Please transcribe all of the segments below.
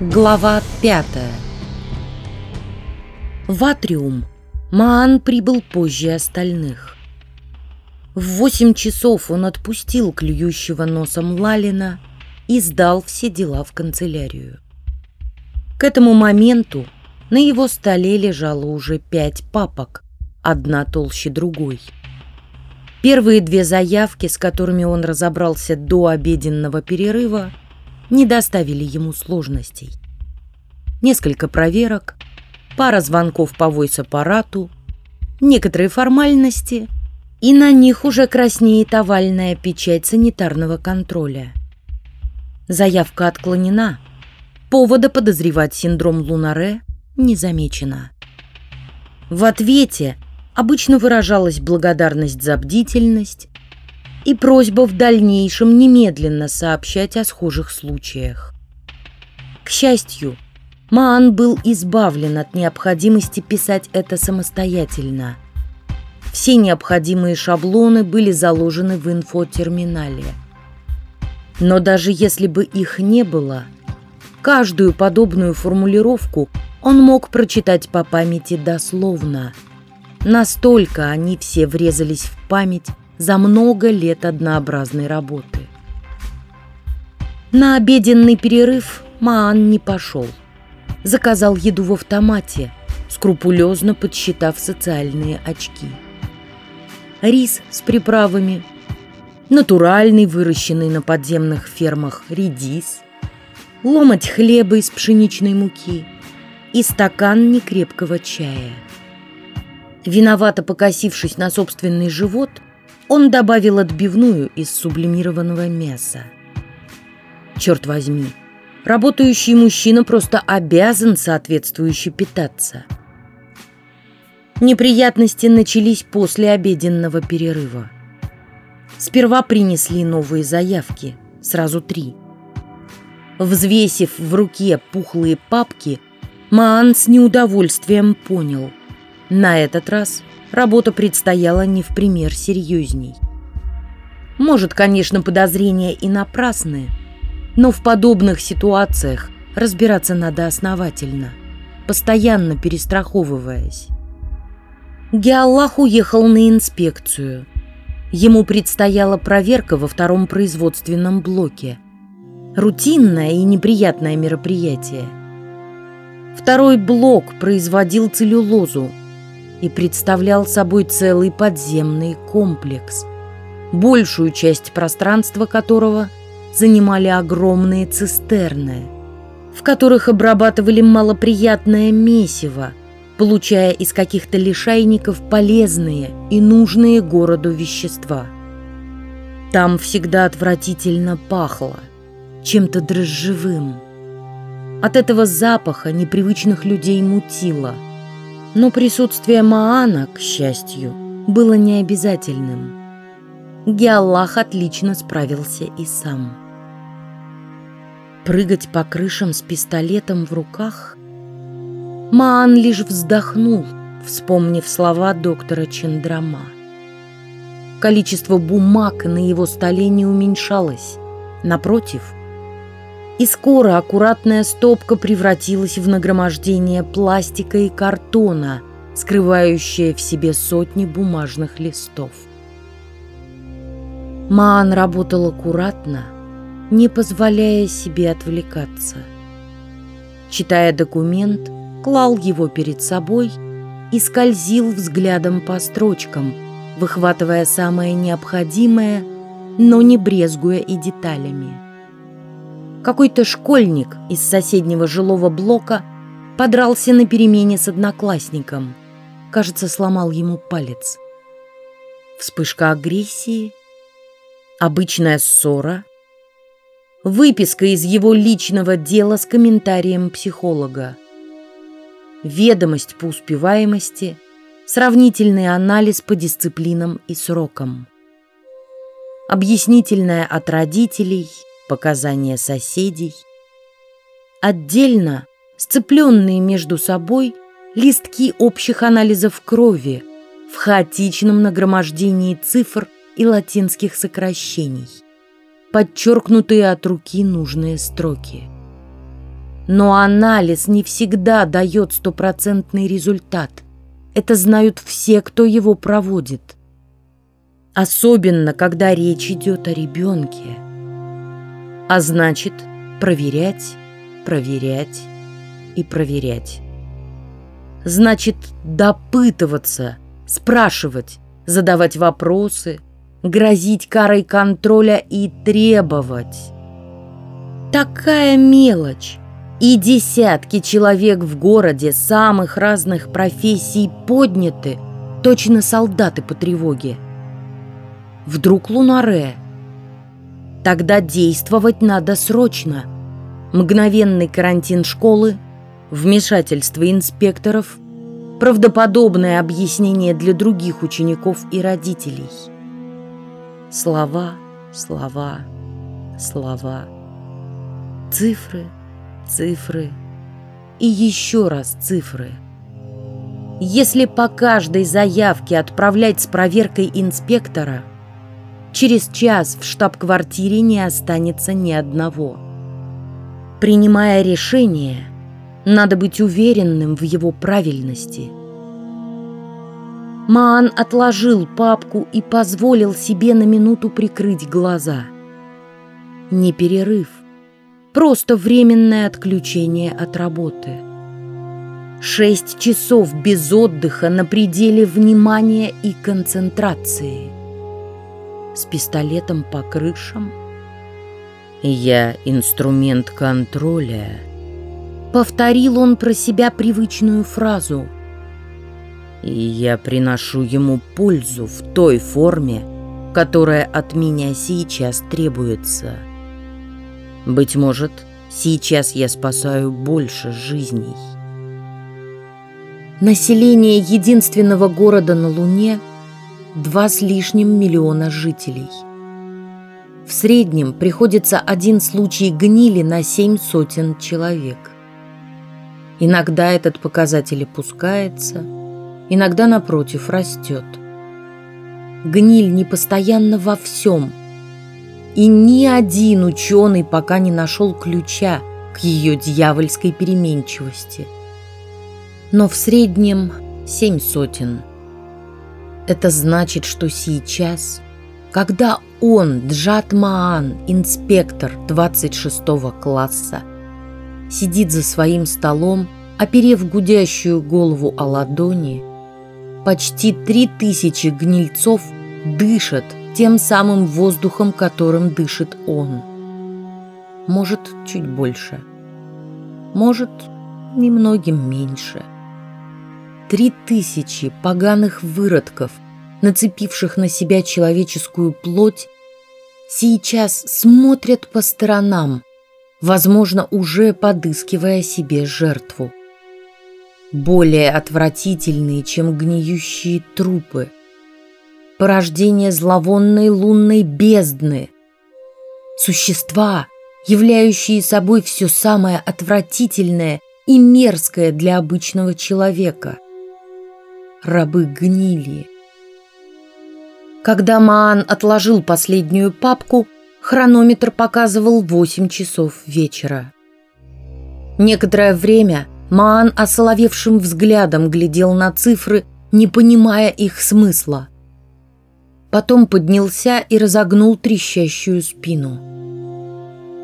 Глава пятая В Атриум Маан прибыл позже остальных. В восемь часов он отпустил клюющего носом Лалина и сдал все дела в канцелярию. К этому моменту на его столе лежало уже пять папок, одна толще другой. Первые две заявки, с которыми он разобрался до обеденного перерыва, не доставили ему сложностей. Несколько проверок, пара звонков по войс-аппарату, некоторые формальности, и на них уже краснеет овальная печать санитарного контроля. Заявка отклонена. Повода подозревать синдром Лунаре не замечено. В ответе обычно выражалась благодарность за бдительность и просьба в дальнейшем немедленно сообщать о схожих случаях. К счастью, Маан был избавлен от необходимости писать это самостоятельно. Все необходимые шаблоны были заложены в инфотерминале. Но даже если бы их не было, каждую подобную формулировку он мог прочитать по памяти дословно. Настолько они все врезались в память за много лет однообразной работы. На обеденный перерыв Маан не пошел заказал еду в автомате, скрупулезно подсчитав социальные очки. Рис с приправами, натуральный, выращенный на подземных фермах редис, ломоть хлеба из пшеничной муки и стакан некрепкого чая. Виновато покосившись на собственный живот, он добавил отбивную из сублимированного мяса. Черт возьми, Работающий мужчина просто обязан соответствующе питаться. Неприятности начались после обеденного перерыва. Сперва принесли новые заявки, сразу три. Взвесив в руке пухлые папки, Маан с неудовольствием понял. На этот раз работа предстояла не в пример серьезней. Может, конечно, подозрения и напрасные – но в подобных ситуациях разбираться надо основательно, постоянно перестраховываясь. Геаллах уехал на инспекцию. Ему предстояла проверка во втором производственном блоке. Рутинное и неприятное мероприятие. Второй блок производил целлюлозу и представлял собой целый подземный комплекс, большую часть пространства которого занимали огромные цистерны, в которых обрабатывали малоприятное месиво, получая из каких-то лишайников полезные и нужные городу вещества. Там всегда отвратительно пахло, чем-то дрожжевым. От этого запаха непривычных людей мутило. Но присутствие Маана, к счастью, было необязательным. Геаллах отлично справился и сам. Прыгать по крышам с пистолетом в руках? Маан лишь вздохнул, вспомнив слова доктора Чендрама. Количество бумаг на его столе не уменьшалось. Напротив, и скоро аккуратная стопка превратилась в нагромождение пластика и картона, скрывающее в себе сотни бумажных листов. Маан работал аккуратно, не позволяя себе отвлекаться. Читая документ, клал его перед собой и скользил взглядом по строчкам, выхватывая самое необходимое, но не брезгуя и деталями. Какой-то школьник из соседнего жилого блока подрался на перемене с одноклассником. Кажется, сломал ему палец. Вспышка агрессии Обычная ссора. Выписка из его личного дела с комментарием психолога. Ведомость по успеваемости. Сравнительный анализ по дисциплинам и срокам. Объяснительная от родителей, показания соседей. Отдельно, сцепленные между собой, листки общих анализов крови в хаотичном нагромождении цифр и латинских сокращений, подчеркнутые от руки нужные строки. Но анализ не всегда дает стопроцентный результат. Это знают все, кто его проводит. Особенно, когда речь идет о ребенке. А значит, проверять, проверять и проверять. Значит, допытываться, спрашивать, задавать вопросы, грозить карой контроля и требовать. Такая мелочь. И десятки человек в городе самых разных профессий подняты, точно солдаты по тревоге. Вдруг Лунаре? Тогда действовать надо срочно. Мгновенный карантин школы, вмешательство инспекторов, правдоподобное объяснение для других учеников и родителей. Слова, слова, слова. Цифры, цифры и еще раз цифры. Если по каждой заявке отправлять с проверкой инспектора, через час в штаб-квартире не останется ни одного. Принимая решение, надо быть уверенным в его правильности. Маан отложил папку и позволил себе на минуту прикрыть глаза. Не перерыв, Просто временное отключение от работы. Шесть часов без отдыха на пределе внимания и концентрации. С пистолетом по крышам. «Я инструмент контроля», — повторил он про себя привычную фразу. «И я приношу ему пользу в той форме, которая от меня сейчас требуется». Быть может, сейчас я спасаю больше жизней. Население единственного города на Луне – два с лишним миллиона жителей. В среднем приходится один случай гнили на семь сотен человек. Иногда этот показатель опускается, иногда, напротив, растет. Гниль не постоянно во всем – и ни один ученый пока не нашел ключа к ее дьявольской переменчивости. Но в среднем семь сотен. Это значит, что сейчас, когда он, Джат Маан, инспектор 26 класса, сидит за своим столом, оперев гудящую голову о ладони, почти три тысячи гнильцов дышат тем самым воздухом, которым дышит он. Может, чуть больше. Может, немногим меньше. Три тысячи поганых выродков, нацепивших на себя человеческую плоть, сейчас смотрят по сторонам, возможно, уже подыскивая себе жертву. Более отвратительные, чем гниющие трупы – порождение зловонной лунной бездны. Существа, являющие собой все самое отвратительное и мерзкое для обычного человека. Рабы гнили. Когда Маан отложил последнюю папку, хронометр показывал 8 часов вечера. Некоторое время Маан осоловевшим взглядом глядел на цифры, не понимая их смысла. Потом поднялся и разогнул трещащую спину.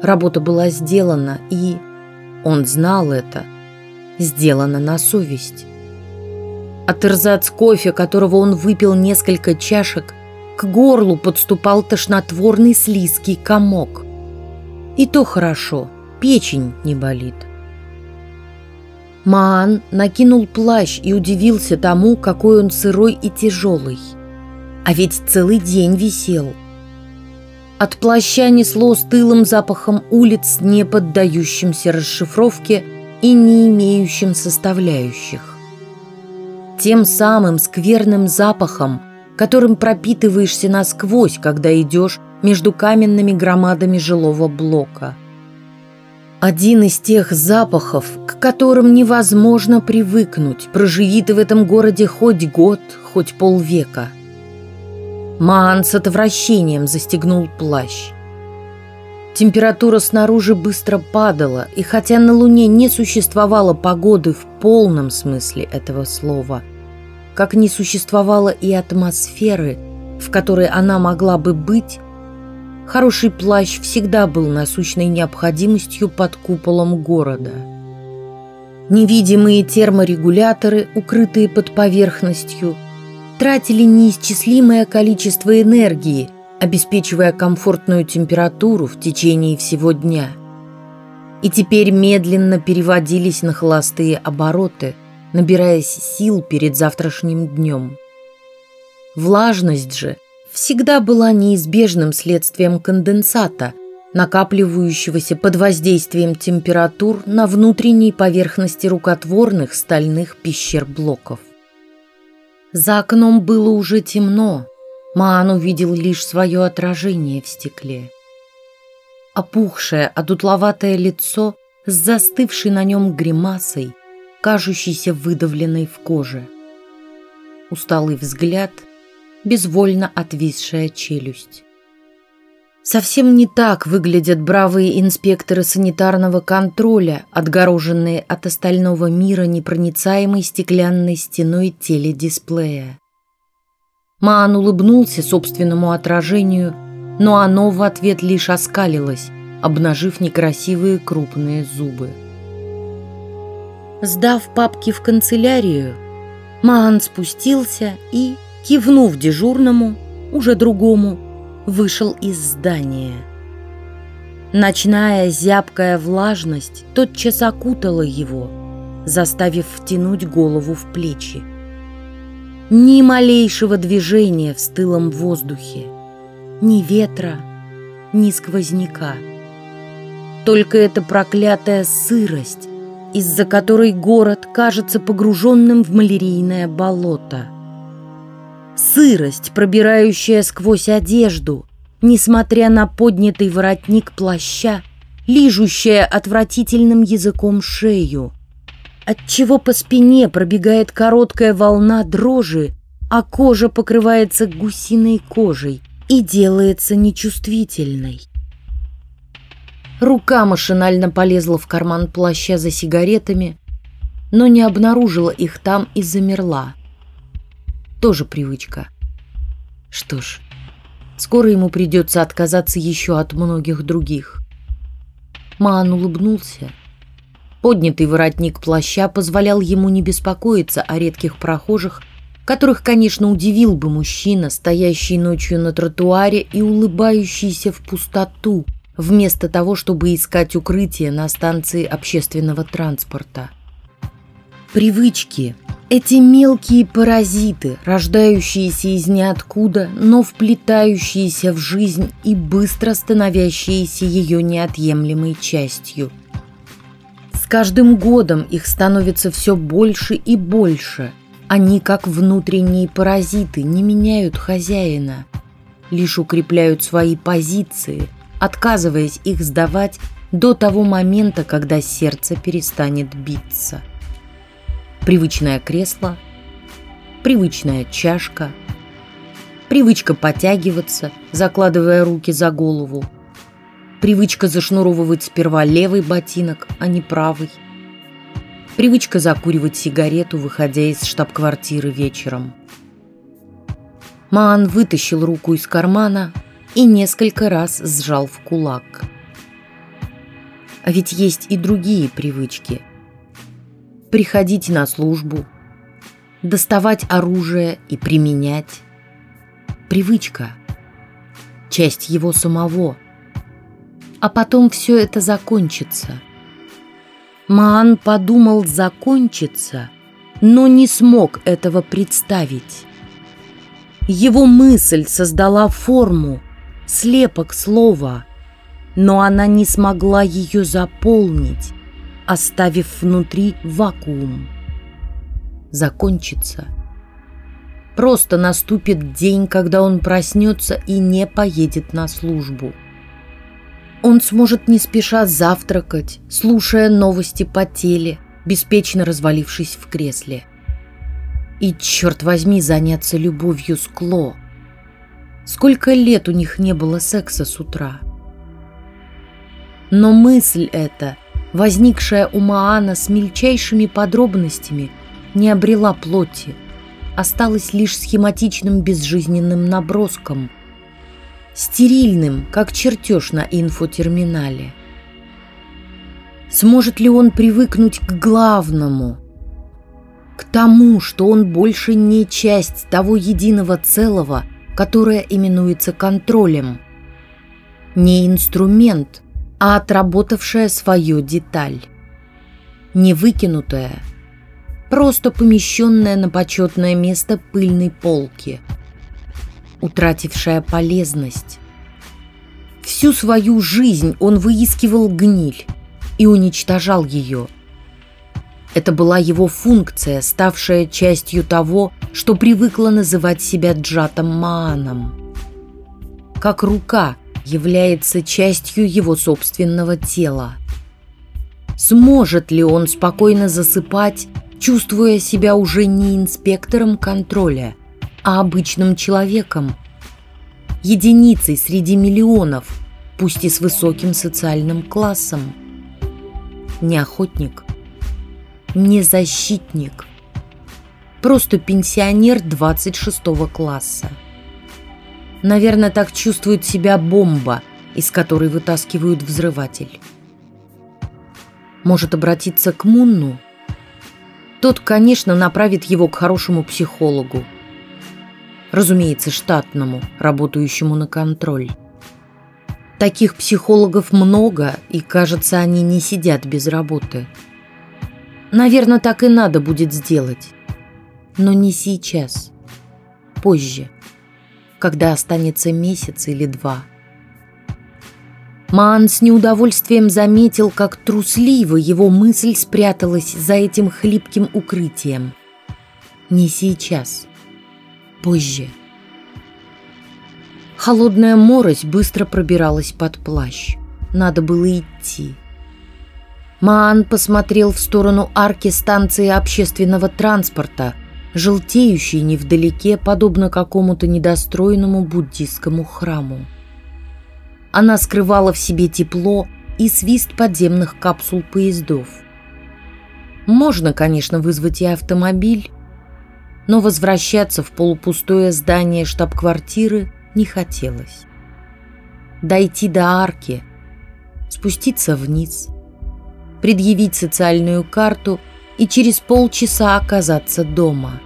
Работа была сделана, и он знал это. Сделана на совесть. От эрзац кофе, которого он выпил несколько чашек, к горлу подступал тошнотворный слизкий комок. И то хорошо, печень не болит. Маан накинул плащ и удивился тому, какой он сырой и тяжелый – а ведь целый день висел. От плаща несло стылым запахом улиц, не поддающимся расшифровке и не имеющим составляющих. Тем самым скверным запахом, которым пропитываешься насквозь, когда идешь между каменными громадами жилого блока. Один из тех запахов, к которым невозможно привыкнуть, проживи ты в этом городе хоть год, хоть полвека – Маан с отвращением застегнул плащ. Температура снаружи быстро падала, и хотя на Луне не существовало погоды в полном смысле этого слова, как не существовало и атмосферы, в которой она могла бы быть, хороший плащ всегда был насущной необходимостью под куполом города. Невидимые терморегуляторы, укрытые под поверхностью, тратили неисчислимое количество энергии, обеспечивая комфортную температуру в течение всего дня. И теперь медленно переводились на холостые обороты, набираясь сил перед завтрашним днем. Влажность же всегда была неизбежным следствием конденсата, накапливающегося под воздействием температур на внутренней поверхности рукотворных стальных пещер блоков. За окном было уже темно, Маан увидел лишь свое отражение в стекле. Опухшее, одутловатое лицо с застывшей на нем гримасой, кажущейся выдавленной в коже. Усталый взгляд, безвольно отвисшая челюсть. Совсем не так выглядят бравые инспекторы санитарного контроля, отгороженные от остального мира непроницаемой стеклянной стеной теледисплея. Маан улыбнулся собственному отражению, но оно в ответ лишь оскалилось, обнажив некрасивые крупные зубы. Сдав папки в канцелярию, Маан спустился и, кивнув дежурному, уже другому, вышел из здания. Ночная зябкая влажность тотчас окутала его, заставив втянуть голову в плечи. Ни малейшего движения в стылом воздухе, ни ветра, ни сквозняка. Только эта проклятая сырость, из-за которой город кажется погруженным в малярийное болото. Сырость, пробирающая сквозь одежду, несмотря на поднятый воротник плаща, лижущая отвратительным языком шею — отчего по спине пробегает короткая волна дрожи, а кожа покрывается гусиной кожей и делается нечувствительной. Рука машинально полезла в карман плаща за сигаретами, но не обнаружила их там и замерла. Тоже привычка. Что ж, скоро ему придется отказаться еще от многих других. Маан улыбнулся Поднятый воротник плаща позволял ему не беспокоиться о редких прохожих, которых, конечно, удивил бы мужчина, стоящий ночью на тротуаре и улыбающийся в пустоту, вместо того, чтобы искать укрытие на станции общественного транспорта. Привычки, эти мелкие паразиты, рождающиеся из ниоткуда, но вплетающиеся в жизнь и быстро становящиеся ее неотъемлемой частью – с каждым годом их становится все больше и больше. Они, как внутренние паразиты, не меняют хозяина, лишь укрепляют свои позиции, отказываясь их сдавать до того момента, когда сердце перестанет биться. Привычное кресло, привычная чашка, привычка потягиваться, закладывая руки за голову, Привычка зашнуровывать сперва левый ботинок, а не правый. Привычка закуривать сигарету, выходя из штаб-квартиры вечером. Маан вытащил руку из кармана и несколько раз сжал в кулак. А ведь есть и другие привычки. Приходить на службу, доставать оружие и применять. Привычка. Часть его самого – а потом все это закончится. Маан подумал закончится, но не смог этого представить. Его мысль создала форму, слепок слова, но она не смогла ее заполнить, оставив внутри вакуум. Закончится. Просто наступит день, когда он проснется и не поедет на службу. Он сможет не спеша завтракать, слушая новости по теле, беспечно развалившись в кресле. И, черт возьми, заняться любовью с Кло. Сколько лет у них не было секса с утра. Но мысль эта, возникшая у Маана с мельчайшими подробностями, не обрела плоти, осталась лишь схематичным безжизненным наброском, стерильным, как чертеж на инфотерминале. Сможет ли он привыкнуть к главному, к тому, что он больше не часть того единого целого, которое именуется контролем, не инструмент, а отработавшая свою деталь, не выкинутая, просто помещенная на почетное место пыльной полки, утратившая полезность. Всю свою жизнь он выискивал гниль и уничтожал ее. Это была его функция, ставшая частью того, что привыкла называть себя Джатом Мааном. Как рука является частью его собственного тела. Сможет ли он спокойно засыпать, чувствуя себя уже не инспектором контроля, а обычным человеком, единицей среди миллионов, пусть и с высоким социальным классом? Не охотник, не защитник, просто пенсионер 26 класса. Наверное, так чувствует себя бомба, из которой вытаскивают взрыватель. Может обратиться к Мунну? Тот, конечно, направит его к хорошему психологу. Разумеется, штатному, работающему на контроль. Таких психологов много, и, кажется, они не сидят без работы. Наверное, так и надо будет сделать. Но не сейчас. Позже когда останется месяц или два. Маан с неудовольствием заметил, как трусливо его мысль спряталась за этим хлипким укрытием. Не сейчас. Позже. Холодная морось быстро пробиралась под плащ. Надо было идти. Маан посмотрел в сторону арки станции общественного транспорта – желтеющей невдалеке, подобно какому-то недостроенному буддийскому храму. Она скрывала в себе тепло и свист подземных капсул поездов. Можно, конечно, вызвать и автомобиль, но возвращаться в полупустое здание штаб-квартиры не хотелось. Дойти до арки, спуститься вниз, предъявить социальную карту и через полчаса оказаться дома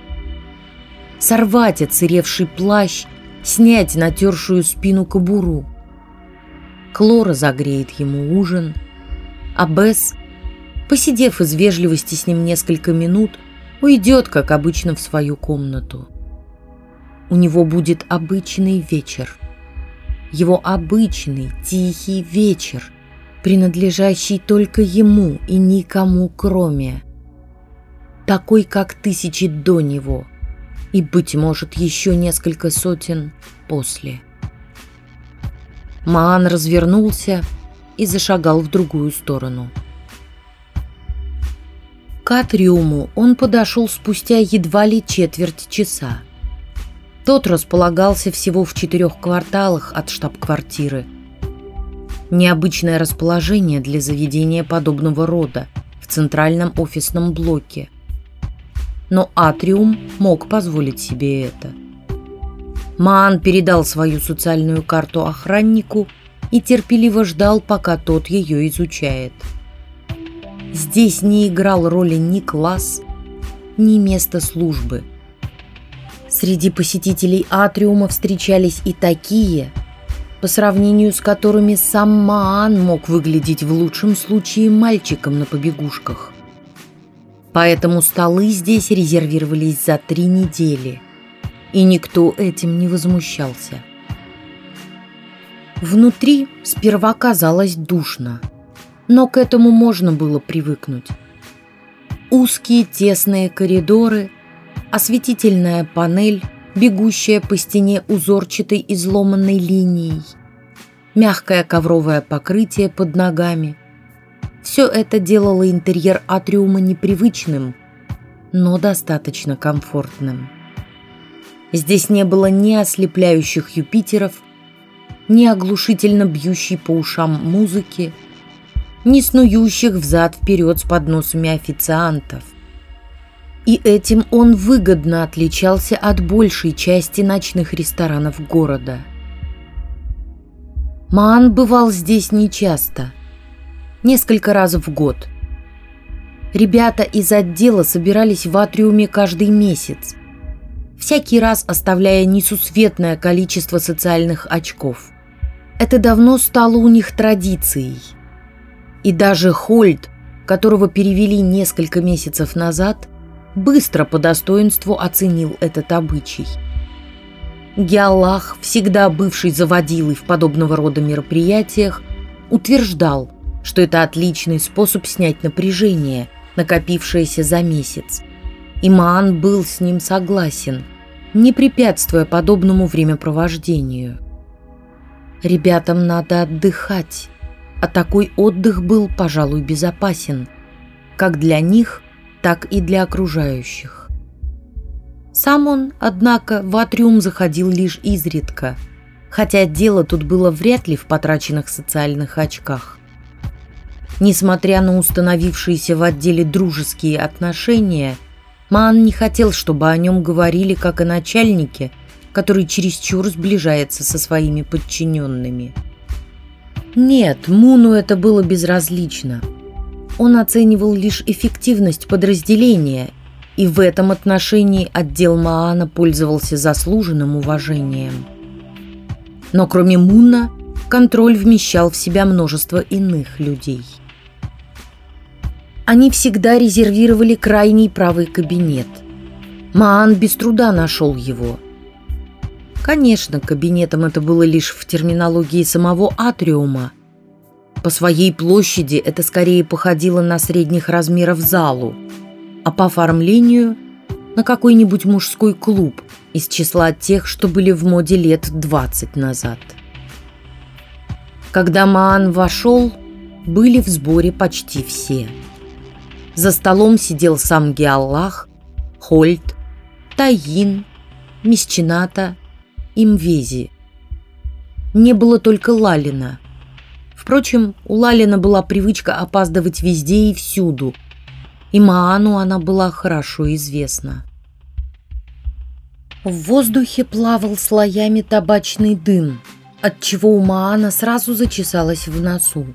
сорвать оцаревший плащ, снять натершую спину кобуру. Клора загреет ему ужин, а Бесс, посидев из вежливости с ним несколько минут, уйдет, как обычно, в свою комнату. У него будет обычный вечер. Его обычный тихий вечер, принадлежащий только ему и никому кроме. Такой, как тысячи до него – и, быть может, еще несколько сотен после. Маан развернулся и зашагал в другую сторону. К атриуму он подошел спустя едва ли четверть часа. Тот располагался всего в четырех кварталах от штаб-квартиры. Необычное расположение для заведения подобного рода в центральном офисном блоке – но Атриум мог позволить себе это. Маан передал свою социальную карту охраннику и терпеливо ждал, пока тот ее изучает. Здесь не играл роли ни класс, ни место службы. Среди посетителей Атриума встречались и такие, по сравнению с которыми сам Маан мог выглядеть в лучшем случае мальчиком на побегушках поэтому столы здесь резервировались за три недели, и никто этим не возмущался. Внутри сперва казалось душно, но к этому можно было привыкнуть. Узкие тесные коридоры, осветительная панель, бегущая по стене узорчатой изломанной линией, мягкое ковровое покрытие под ногами – все это делало интерьер атриума непривычным, но достаточно комфортным. Здесь не было ни ослепляющих Юпитеров, ни оглушительно бьющей по ушам музыки, ни снующих взад-вперед с подносами официантов. И этим он выгодно отличался от большей части ночных ресторанов города. Маан бывал здесь нечасто, несколько раз в год. Ребята из отдела собирались в атриуме каждый месяц, всякий раз оставляя несусветное количество социальных очков. Это давно стало у них традицией. И даже Хольд, которого перевели несколько месяцев назад, быстро по достоинству оценил этот обычай. Геаллах, всегда бывший заводилой в подобного рода мероприятиях, утверждал, что это отличный способ снять напряжение, накопившееся за месяц. И Маан был с ним согласен, не препятствуя подобному времяпровождению. Ребятам надо отдыхать, а такой отдых был, пожалуй, безопасен, как для них, так и для окружающих. Сам он, однако, в атриум заходил лишь изредка, хотя дело тут было вряд ли в потраченных социальных очках. Несмотря на установившиеся в отделе дружеские отношения, Маан не хотел, чтобы о нем говорили как о начальнике, который чересчур сближается со своими подчиненными. Нет, Муну это было безразлично. Он оценивал лишь эффективность подразделения, и в этом отношении отдел Маана пользовался заслуженным уважением. Но кроме Муна, контроль вмещал в себя множество иных людей – они всегда резервировали крайний правый кабинет. Маан без труда нашел его. Конечно, кабинетом это было лишь в терминологии самого атриума. По своей площади это скорее походило на средних размеров залу, а по оформлению – на какой-нибудь мужской клуб из числа тех, что были в моде лет 20 назад. Когда Маан вошел, были в сборе почти все – за столом сидел сам Геаллах, Хольт, Таин, Мисчината и Мвези. Не было только Лалина. Впрочем, у Лалина была привычка опаздывать везде и всюду, и Маану она была хорошо известна. В воздухе плавал слоями табачный дым, отчего у Маана сразу зачесалась в носу.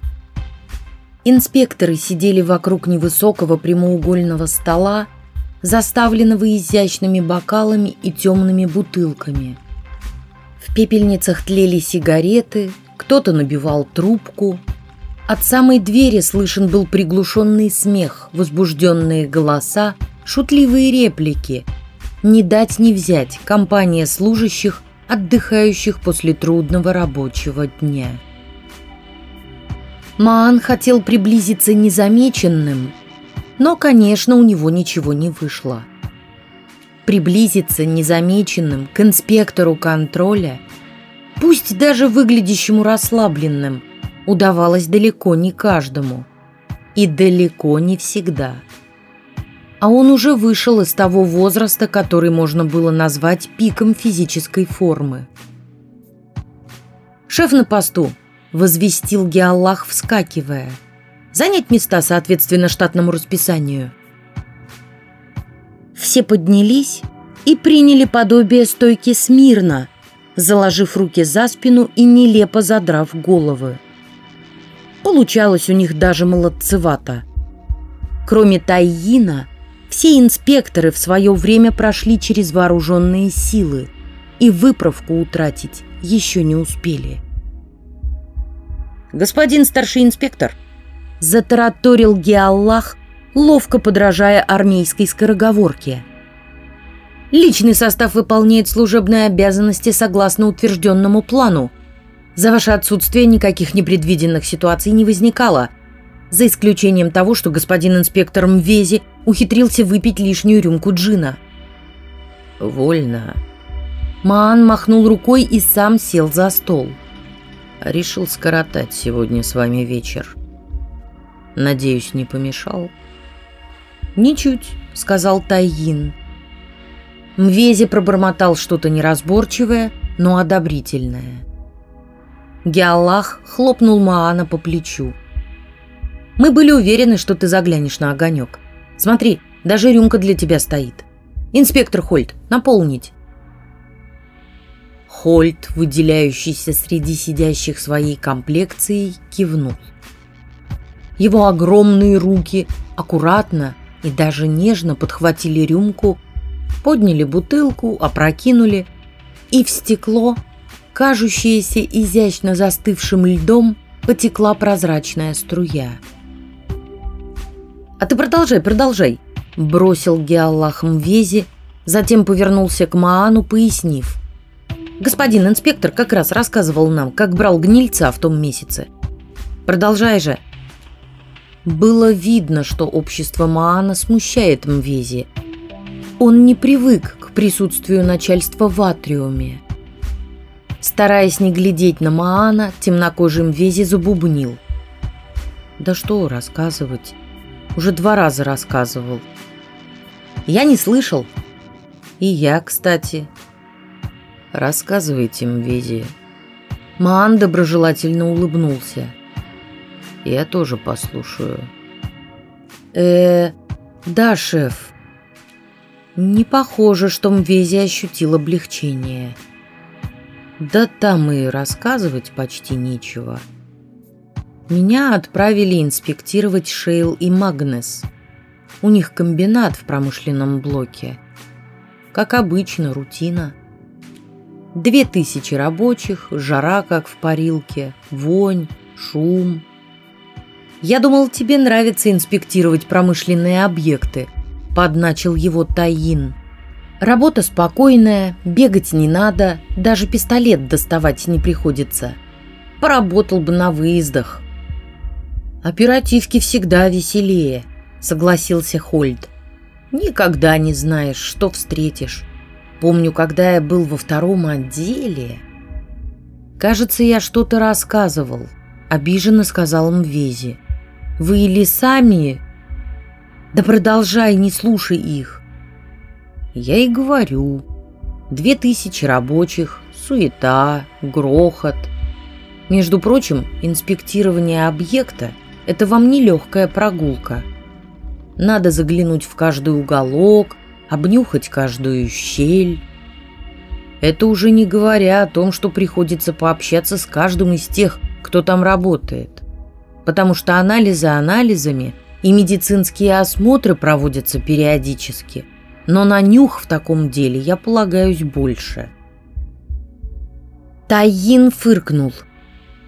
Инспекторы сидели вокруг невысокого прямоугольного стола, заставленного изящными бокалами и темными бутылками. В пепельницах тлели сигареты, кто-то набивал трубку. От самой двери слышен был приглушенный смех, возбужденные голоса, шутливые реплики. Не дать не взять компания служащих, отдыхающих после трудного рабочего дня. Маан хотел приблизиться незамеченным, но, конечно, у него ничего не вышло. Приблизиться незамеченным к инспектору контроля, пусть даже выглядящему расслабленным, удавалось далеко не каждому. И далеко не всегда. А он уже вышел из того возраста, который можно было назвать пиком физической формы. «Шеф на посту», возвестил Геаллах, вскакивая. «Занять места соответственно штатному расписанию». Все поднялись и приняли подобие стойки смирно, заложив руки за спину и нелепо задрав головы. Получалось у них даже молодцевато. Кроме Тайина, все инспекторы в свое время прошли через вооруженные силы и выправку утратить еще не успели. «Господин старший инспектор!» Затараторил Геаллах, ловко подражая армейской скороговорке. «Личный состав выполняет служебные обязанности согласно утвержденному плану. За ваше отсутствие никаких непредвиденных ситуаций не возникало, за исключением того, что господин инспектор Мвези ухитрился выпить лишнюю рюмку джина». «Вольно». Маан махнул рукой и сам сел за стол. Решил скоротать сегодня с вами вечер. Надеюсь, не помешал? Ничуть, сказал Тайин. Мвези пробормотал что-то неразборчивое, но одобрительное. Геаллах хлопнул Маана по плечу. Мы были уверены, что ты заглянешь на огонек. Смотри, даже рюмка для тебя стоит. Инспектор Хольт, наполнить. Хольт, выделяющийся среди сидящих своей комплекцией, кивнул. Его огромные руки аккуратно и даже нежно подхватили рюмку, подняли бутылку, опрокинули, и в стекло, кажущееся изящно застывшим льдом, потекла прозрачная струя. «А ты продолжай, продолжай!» – бросил Геаллах Мвези, затем повернулся к Маану, пояснив. «Господин инспектор как раз рассказывал нам, как брал гнильца в том месяце. Продолжай же!» Было видно, что общество Маана смущает Мвези. Он не привык к присутствию начальства в атриуме. Стараясь не глядеть на Маана, темнокожий Мвези забубнил. «Да что рассказывать? Уже два раза рассказывал. Я не слышал. И я, кстати. Рассказывайте, Мвези». Маан доброжелательно улыбнулся. Я тоже послушаю. Э, да, шеф. Не похоже, что Мвези ощутил облегчение. Да там и рассказывать почти нечего. Меня отправили инспектировать Шейл и Магнес. У них комбинат в промышленном блоке. Как обычно, рутина. Две тысячи рабочих, жара как в парилке, вонь, шум, «Я думал, тебе нравится инспектировать промышленные объекты», – подначил его Таин. «Работа спокойная, бегать не надо, даже пистолет доставать не приходится. Поработал бы на выездах». «Оперативки всегда веселее», – согласился Хольд. «Никогда не знаешь, что встретишь. Помню, когда я был во втором отделе...» «Кажется, я что-то рассказывал», – обиженно сказал Мвези. Вы или сами... Да продолжай, не слушай их. Я и говорю. Две тысячи рабочих, суета, грохот. Между прочим, инспектирование объекта – это вам не легкая прогулка. Надо заглянуть в каждый уголок, обнюхать каждую щель. Это уже не говоря о том, что приходится пообщаться с каждым из тех, кто там работает потому что анализы анализами и медицинские осмотры проводятся периодически, но на нюх в таком деле я полагаюсь больше. Таин фыркнул.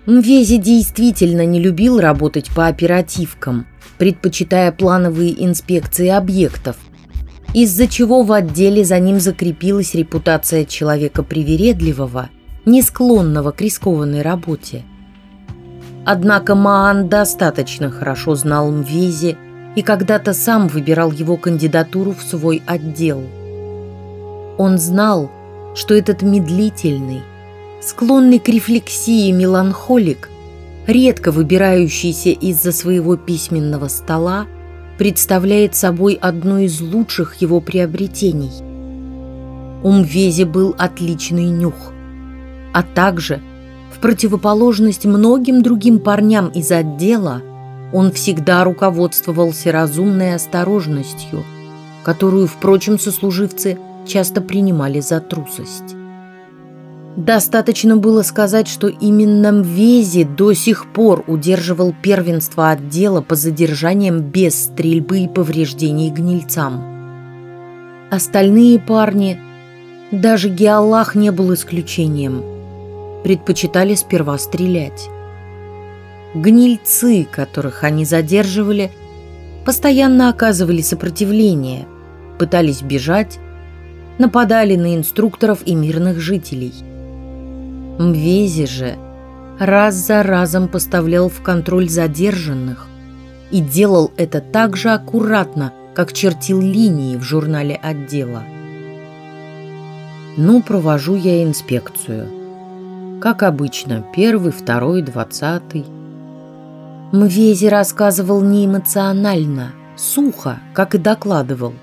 Мвези действительно не любил работать по оперативкам, предпочитая плановые инспекции объектов, из-за чего в отделе за ним закрепилась репутация человека привередливого, не склонного к рискованной работе – Однако Маан достаточно хорошо знал Мвези и когда-то сам выбирал его кандидатуру в свой отдел. Он знал, что этот медлительный, склонный к рефлексии меланхолик, редко выбирающийся из-за своего письменного стола, представляет собой одно из лучших его приобретений. У Мвези был отличный нюх, а также – противоположность многим другим парням из отдела, он всегда руководствовался разумной осторожностью, которую, впрочем, сослуживцы часто принимали за трусость. Достаточно было сказать, что именно Мвези до сих пор удерживал первенство отдела по задержаниям без стрельбы и повреждений гнильцам. Остальные парни, даже Геаллах не был исключением – предпочитали сперва стрелять. Гнильцы, которых они задерживали, постоянно оказывали сопротивление, пытались бежать, нападали на инструкторов и мирных жителей. Мвези же раз за разом поставлял в контроль задержанных и делал это так же аккуратно, как чертил линии в журнале отдела. Ну, провожу я инспекцию. Как обычно, первый, второй, двадцатый. Мвези рассказывал неэмоционально, сухо, как и докладывал.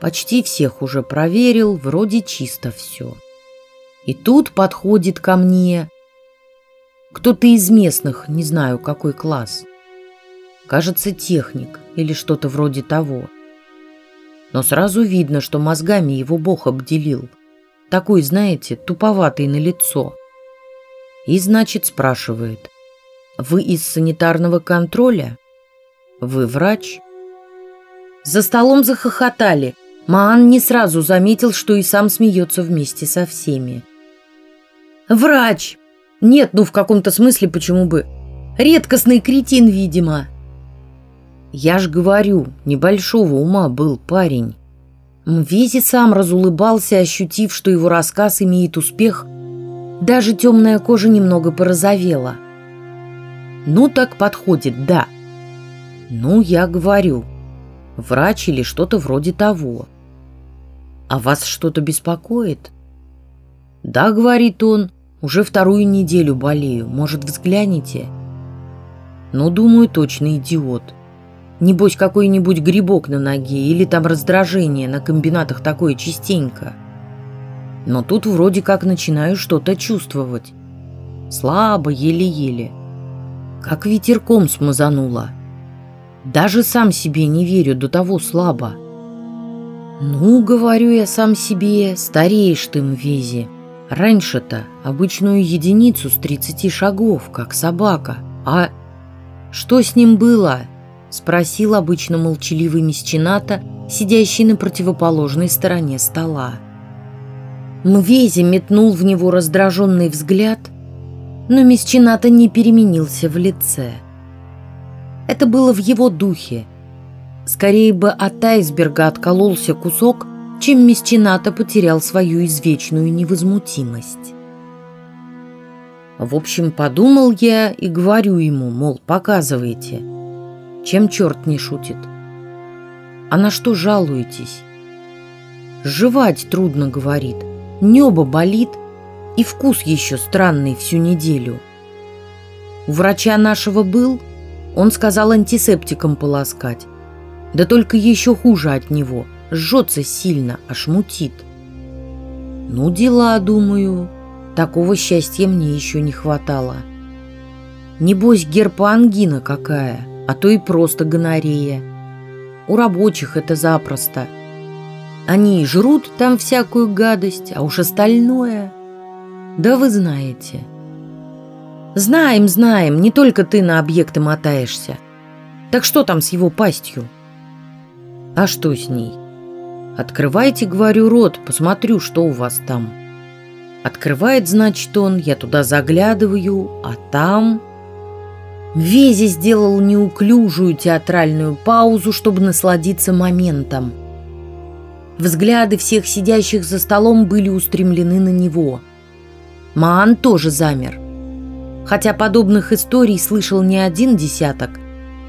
Почти всех уже проверил, вроде чисто все. И тут подходит ко мне кто-то из местных, не знаю какой класс. Кажется, техник или что-то вроде того. Но сразу видно, что мозгами его бог обделил. Такой, знаете, туповатый на лицо. И, значит, спрашивает. «Вы из санитарного контроля? Вы врач?» За столом захохотали. Маан не сразу заметил, что и сам смеется вместе со всеми. «Врач! Нет, ну в каком-то смысле почему бы? Редкостный кретин, видимо!» Я ж говорю, небольшого ума был парень. Мвези сам разулыбался, ощутив, что его рассказ имеет успех. Даже темная кожа немного порозовела. Ну так подходит, да. Ну, я говорю, врач или что-то вроде того. А вас что-то беспокоит? Да, говорит он, уже вторую неделю болею, может, взгляните? Ну, думаю, точно идиот. Небось, какой-нибудь грибок на ноге или там раздражение на комбинатах такое частенько. Но тут вроде как начинаю что-то чувствовать. Слабо, еле-еле. Как ветерком смазануло. Даже сам себе не верю, до того слабо. Ну, говорю я сам себе, стареешь ты, Мвези. Раньше-то обычную единицу с 30 шагов, как собака. А что с ним было? Спросил обычно молчаливый Месчината, сидящий на противоположной стороне стола. Мвези метнул в него раздраженный взгляд, но Месчината не переменился в лице. Это было в его духе. Скорее бы от айсберга откололся кусок, чем Месчината потерял свою извечную невозмутимость. В общем, подумал я и говорю ему, мол, показывайте – чем черт не шутит? А на что жалуетесь? Жевать трудно, говорит. Небо болит, и вкус еще странный всю неделю. У врача нашего был, он сказал антисептиком полоскать. Да только еще хуже от него, жжется сильно, аж мутит. Ну, дела, думаю, такого счастья мне еще не хватало. Небось, герпоангина какая – а то и просто гонорея. У рабочих это запросто. Они и жрут там всякую гадость, а уж остальное... Да вы знаете. Знаем, знаем, не только ты на объекты мотаешься. Так что там с его пастью? А что с ней? Открывайте, говорю, рот, посмотрю, что у вас там. Открывает, значит, он, я туда заглядываю, а там... Вези сделал неуклюжую театральную паузу, чтобы насладиться моментом. Взгляды всех сидящих за столом были устремлены на него. Маан тоже замер. Хотя подобных историй слышал не один десяток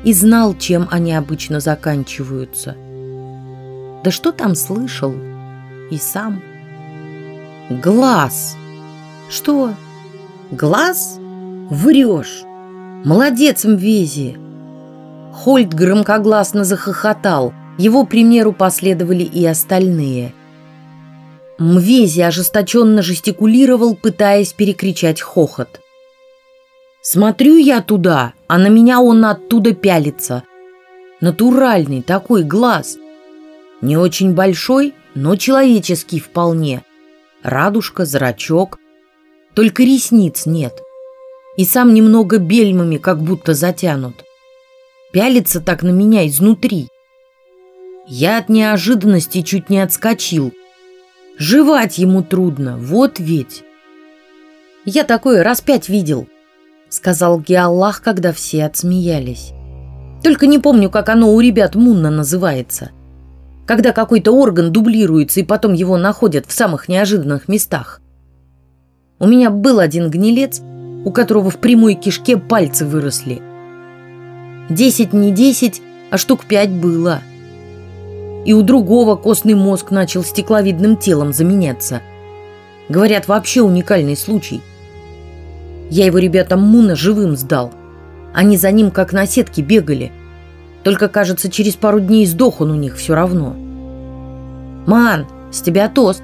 и знал, чем они обычно заканчиваются. Да что там слышал? И сам. Глаз. Что? Глаз? Врешь. «Молодец, Мвези!» Хольд громкогласно захохотал. Его примеру последовали и остальные. Мвези ожесточенно жестикулировал, пытаясь перекричать хохот. «Смотрю я туда, а на меня он оттуда пялится. Натуральный такой глаз. Не очень большой, но человеческий вполне. Радужка, зрачок. Только ресниц нет и сам немного бельмами как будто затянут. Пялится так на меня изнутри. Я от неожиданности чуть не отскочил. Жевать ему трудно, вот ведь. Я такое раз пять видел, сказал Геаллах, когда все отсмеялись. Только не помню, как оно у ребят Мунна называется. Когда какой-то орган дублируется и потом его находят в самых неожиданных местах. У меня был один гнилец, у которого в прямой кишке пальцы выросли. Десять не десять, а штук пять было. И у другого костный мозг начал стекловидным телом заменяться. Говорят, вообще уникальный случай. Я его ребятам Муна живым сдал. Они за ним как на сетке бегали. Только, кажется, через пару дней сдох он у них все равно. «Ман, с тебя тост!»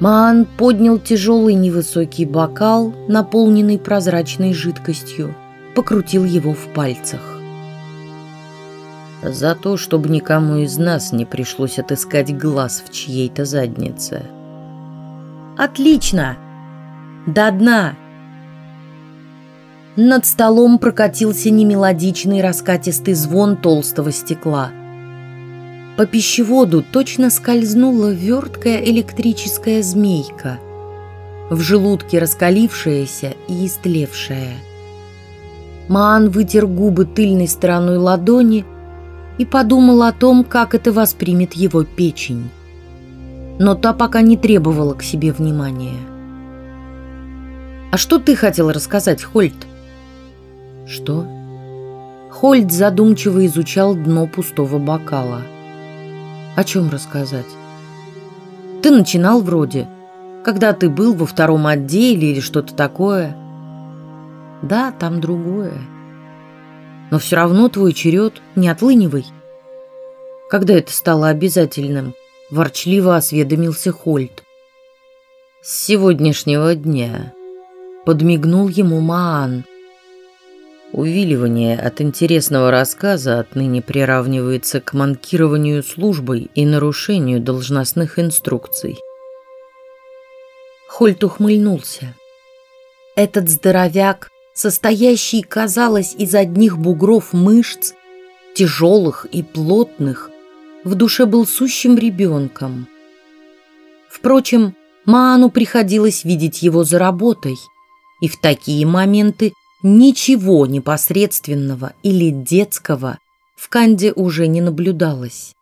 Маан поднял тяжелый невысокий бокал, наполненный прозрачной жидкостью, покрутил его в пальцах. За то, чтобы никому из нас не пришлось отыскать глаз в чьей-то заднице. Отлично! До дна! Над столом прокатился немелодичный раскатистый звон толстого стекла. По пищеводу точно скользнула верткая электрическая змейка, в желудке раскалившаяся и истлевшая. Маан вытер губы тыльной стороной ладони и подумал о том, как это воспримет его печень. Но та пока не требовала к себе внимания. «А что ты хотел рассказать, Хольт?» «Что?» Хольд задумчиво изучал дно пустого бокала. «О чем рассказать?» «Ты начинал вроде, когда ты был во втором отделе или что-то такое». «Да, там другое». «Но все равно твой черед не отлынивай». «Когда это стало обязательным?» – ворчливо осведомился Хольд. «С сегодняшнего дня», – подмигнул ему Маан – Увиливание от интересного рассказа отныне приравнивается к манкированию службой и нарушению должностных инструкций. Хольт ухмыльнулся. Этот здоровяк, состоящий, казалось, из одних бугров мышц, тяжелых и плотных, в душе был сущим ребенком. Впрочем, Маану приходилось видеть его за работой, и в такие моменты Ничего непосредственного или детского в Канде уже не наблюдалось.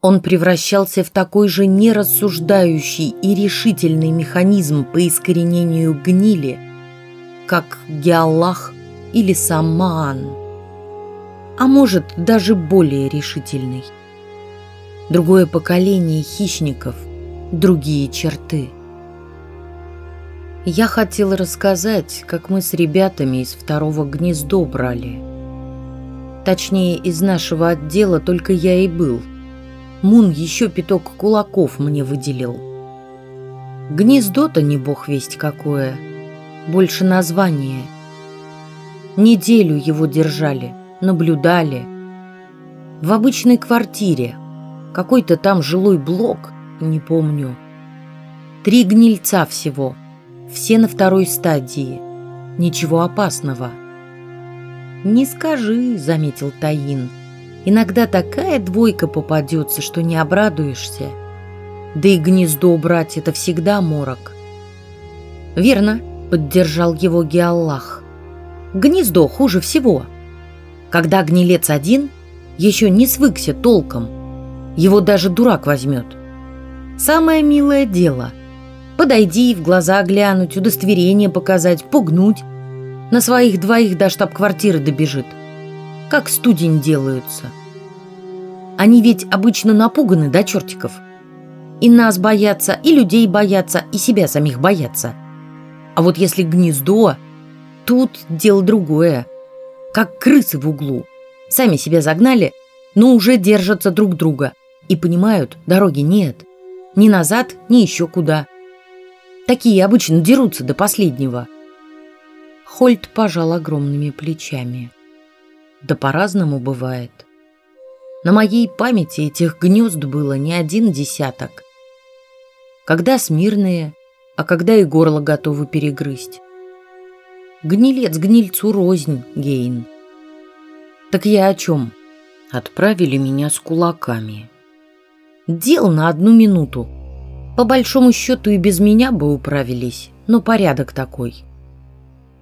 Он превращался в такой же нерассуждающий и решительный механизм по искоренению гнили, как Геаллах или сам Маан. А может, даже более решительный. Другое поколение хищников, другие черты – я хотел рассказать, как мы с ребятами из второго гнездо брали. Точнее, из нашего отдела только я и был. Мун еще пяток кулаков мне выделил. Гнездо-то не бог весть какое, больше название. Неделю его держали, наблюдали. В обычной квартире, какой-то там жилой блок, не помню. Три гнильца всего – все на второй стадии. Ничего опасного. «Не скажи», — заметил Таин. «Иногда такая двойка попадется, что не обрадуешься. Да и гнездо убрать — это всегда морок». «Верно», — поддержал его Геаллах. «Гнездо хуже всего. Когда гнилец один, еще не свыкся толком. Его даже дурак возьмет. Самое милое дело — Подойди, в глаза глянуть, удостоверение показать, пугнуть. На своих двоих до штаб-квартиры добежит. Как студень делаются. Они ведь обычно напуганы до чертиков. И нас боятся, и людей боятся, и себя самих боятся. А вот если гнездо, тут дело другое. Как крысы в углу. Сами себя загнали, но уже держатся друг друга. И понимают, дороги нет. Ни назад, ни еще куда. Такие обычно дерутся до последнего. Хольт пожал огромными плечами. Да по-разному бывает. На моей памяти этих гнезд было не один десяток. Когда смирные, а когда и горло готовы перегрызть. Гнилец гнильцу рознь, Гейн. Так я о чем? Отправили меня с кулаками. Дел на одну минуту. По большому счету и без меня бы управились, но порядок такой.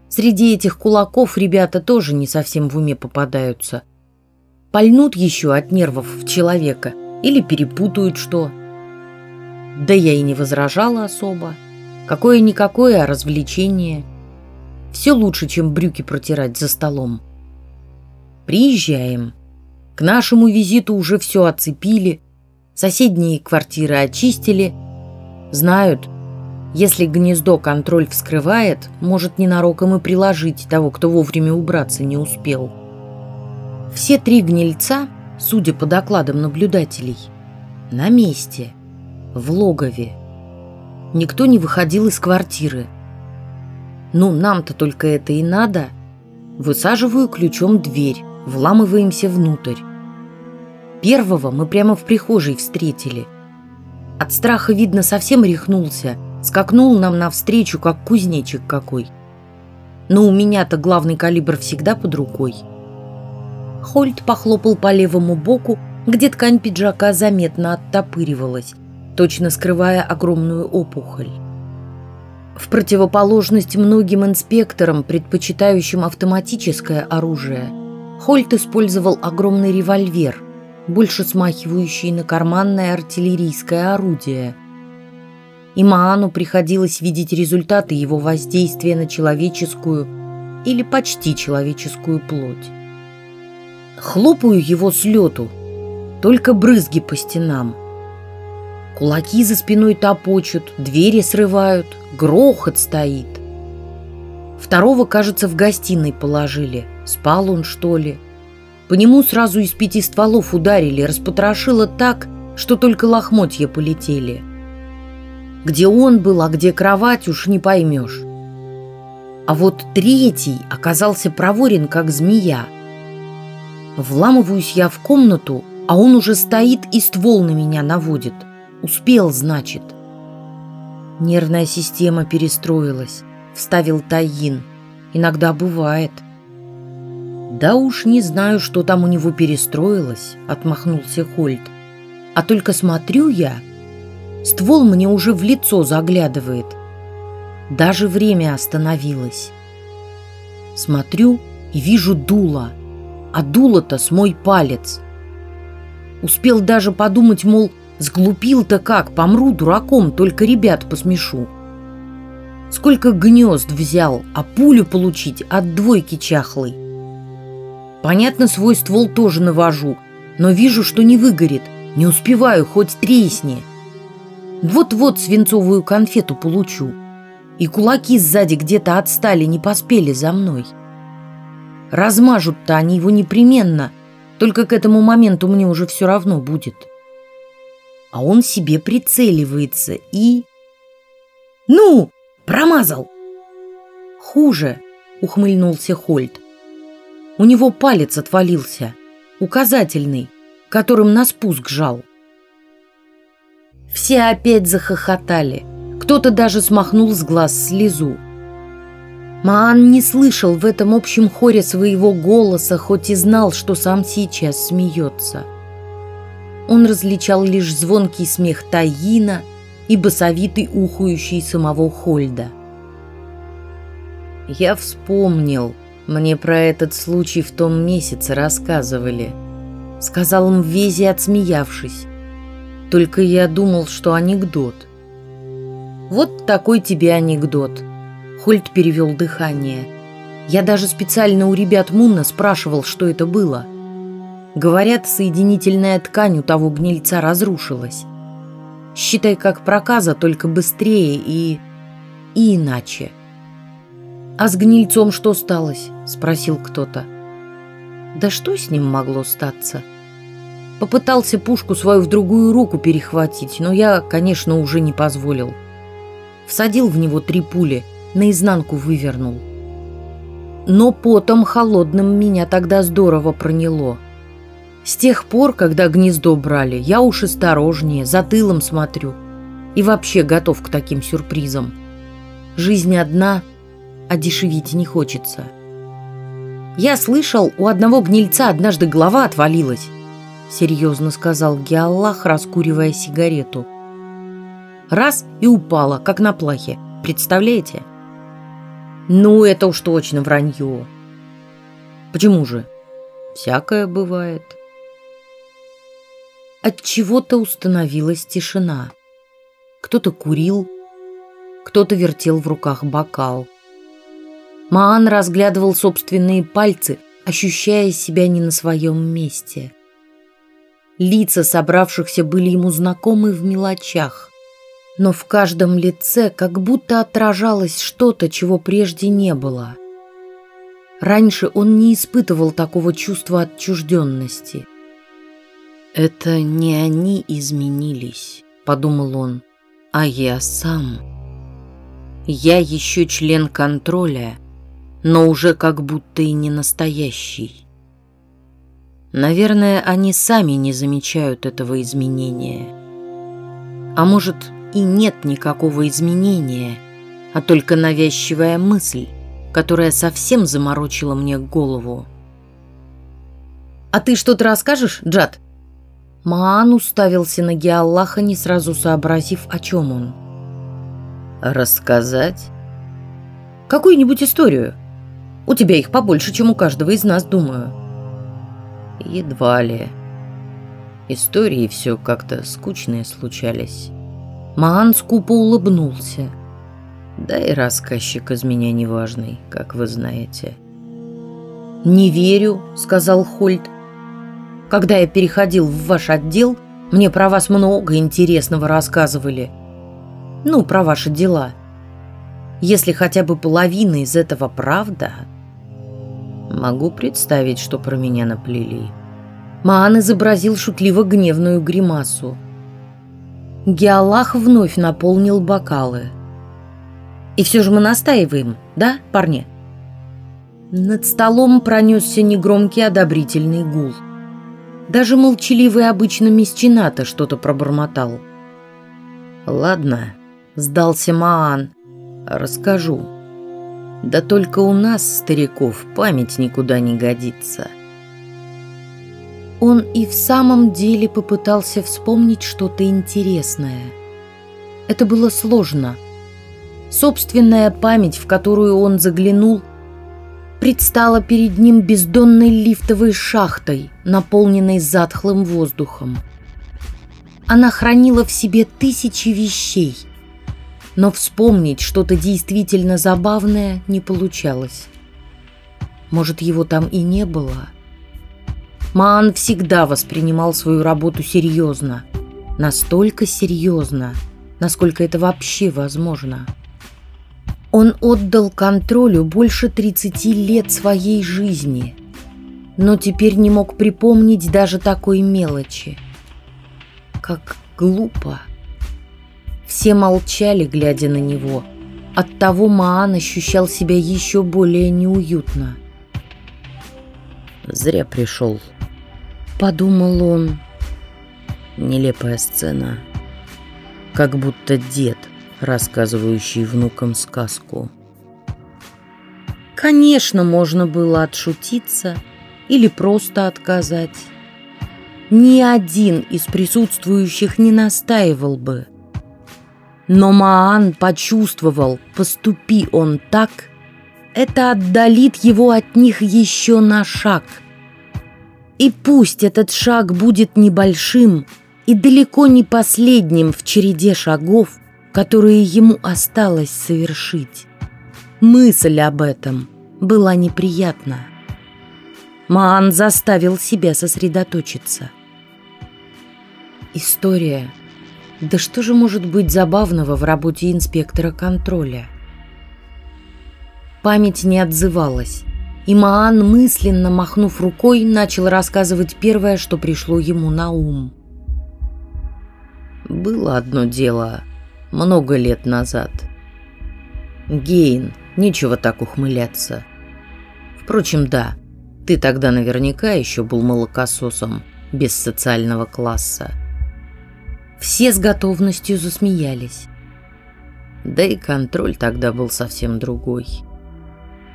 Среди этих кулаков ребята тоже не совсем в уме попадаются. Пальнут еще от нервов в человека или перепутают что. Да я и не возражала особо. Какое-никакое развлечение. Все лучше, чем брюки протирать за столом. Приезжаем. К нашему визиту уже все оцепили, соседние квартиры очистили – Знают, если гнездо контроль вскрывает, может ненароком и приложить того, кто вовремя убраться не успел. Все три гнильца, судя по докладам наблюдателей, на месте, в логове. Никто не выходил из квартиры. Ну, нам-то только это и надо. Высаживаю ключом дверь, вламываемся внутрь. Первого мы прямо в прихожей встретили. От страха, видно, совсем рехнулся, скакнул нам навстречу, как кузнечик какой. Но у меня-то главный калибр всегда под рукой. Хольт похлопал по левому боку, где ткань пиджака заметно оттопыривалась, точно скрывая огромную опухоль. В противоположность многим инспекторам, предпочитающим автоматическое оружие, Хольт использовал огромный револьвер, больше смахивающий на карманное артиллерийское орудие. И Маану приходилось видеть результаты его воздействия на человеческую или почти человеческую плоть. Хлопаю его с лету, только брызги по стенам. Кулаки за спиной топочут, двери срывают, грохот стоит. Второго, кажется, в гостиной положили. Спал он, что ли? По нему сразу из пяти стволов ударили, распотрошило так, что только лохмотья полетели. Где он был, а где кровать, уж не поймешь. А вот третий оказался проворен, как змея. Вламываюсь я в комнату, а он уже стоит и ствол на меня наводит. Успел, значит. Нервная система перестроилась, вставил Таин. Иногда бывает. Да уж не знаю, что там у него перестроилось, отмахнулся Хольт. А только смотрю я, ствол мне уже в лицо заглядывает. Даже время остановилось. Смотрю и вижу дуло, а дуло-то с мой палец. Успел даже подумать, мол, Сглупил-то как, помру дураком, только ребят посмешу. Сколько гнезд взял, а пулю получить от двойки чахлой. Понятно, свой ствол тоже навожу, но вижу, что не выгорит, не успеваю, хоть тресни. Вот-вот свинцовую конфету получу. И кулаки сзади где-то отстали, не поспели за мной. Размажут-то они его непременно, только к этому моменту мне уже все равно будет а он себе прицеливается и... «Ну, промазал!» «Хуже!» — ухмыльнулся Хольт. «У него палец отвалился, указательный, которым на спуск жал». Все опять захохотали. Кто-то даже смахнул с глаз слезу. Маан не слышал в этом общем хоре своего голоса, хоть и знал, что сам сейчас смеется. — он различал лишь звонкий смех Таина и басовитый ухающий самого Хольда. «Я вспомнил, мне про этот случай в том месяце рассказывали», — сказал Мвези, отсмеявшись. «Только я думал, что анекдот». «Вот такой тебе анекдот», — Хольд перевел дыхание. «Я даже специально у ребят Мунна спрашивал, что это было». Говорят, соединительная ткань у того гнильца разрушилась. Считай, как проказа, только быстрее и... и иначе. «А с гнильцом что сталось?» — спросил кто-то. «Да что с ним могло статься?» Попытался пушку свою в другую руку перехватить, но я, конечно, уже не позволил. Всадил в него три пули, наизнанку вывернул. Но потом холодным меня тогда здорово проняло — с тех пор, когда гнездо брали, я уж осторожнее, за тылом смотрю. И вообще готов к таким сюрпризам. Жизнь одна, а дешевить не хочется. Я слышал, у одного гнильца однажды голова отвалилась, серьезно сказал Геаллах, раскуривая сигарету. Раз и упала, как на плахе. Представляете? Ну, это уж точно вранье. Почему же? Всякое бывает. От чего-то установилась тишина. Кто-то курил, кто-то вертел в руках бокал. Маан разглядывал собственные пальцы, ощущая себя не на своем месте. Лица собравшихся были ему знакомы в мелочах, но в каждом лице как будто отражалось что-то, чего прежде не было. Раньше он не испытывал такого чувства отчужденности – «Это не они изменились», — подумал он, — «а я сам. Я еще член контроля, но уже как будто и не настоящий. Наверное, они сами не замечают этого изменения. А может, и нет никакого изменения, а только навязчивая мысль, которая совсем заморочила мне голову. «А ты что-то расскажешь, Джад?» Маан уставился на Геаллаха, не сразу сообразив, о чем он. «Рассказать?» «Какую-нибудь историю. У тебя их побольше, чем у каждого из нас, думаю». Едва ли. Истории все как-то скучные случались. Маан скупо улыбнулся. Да и рассказчик из меня неважный, как вы знаете. «Не верю», — сказал Хольд. «Когда я переходил в ваш отдел, мне про вас много интересного рассказывали. Ну, про ваши дела. Если хотя бы половина из этого правда...» Могу представить, что про меня наплели. Маан изобразил шутливо гневную гримасу. Геалах вновь наполнил бокалы. «И все же мы настаиваем, да, парни?» Над столом пронесся негромкий одобрительный гул. Даже молчаливый обычно Месчината что-то пробормотал. «Ладно», — сдался Маан, — «расскажу». Да только у нас, стариков, память никуда не годится. Он и в самом деле попытался вспомнить что-то интересное. Это было сложно. Собственная память, в которую он заглянул, предстала перед ним бездонной лифтовой шахтой, наполненной затхлым воздухом. Она хранила в себе тысячи вещей, но вспомнить что-то действительно забавное не получалось. Может, его там и не было? Маан всегда воспринимал свою работу серьезно. Настолько серьезно, насколько это вообще возможно. Он отдал контролю больше 30 лет своей жизни, но теперь не мог припомнить даже такой мелочи. Как глупо. Все молчали, глядя на него. Оттого Маан ощущал себя еще более неуютно. «Зря пришел», — подумал он. Нелепая сцена. Как будто дед, рассказывающий внукам сказку. Конечно, можно было отшутиться или просто отказать. Ни один из присутствующих не настаивал бы — но Маан почувствовал, поступи он так, это отдалит его от них еще на шаг. И пусть этот шаг будет небольшим и далеко не последним в череде шагов, которые ему осталось совершить. Мысль об этом была неприятна. Маан заставил себя сосредоточиться. История да что же может быть забавного в работе инспектора контроля? Память не отзывалась, и Маан, мысленно махнув рукой, начал рассказывать первое, что пришло ему на ум. Было одно дело много лет назад. Гейн, нечего так ухмыляться. Впрочем, да, ты тогда наверняка еще был молокососом без социального класса. Все с готовностью засмеялись. Да и контроль тогда был совсем другой.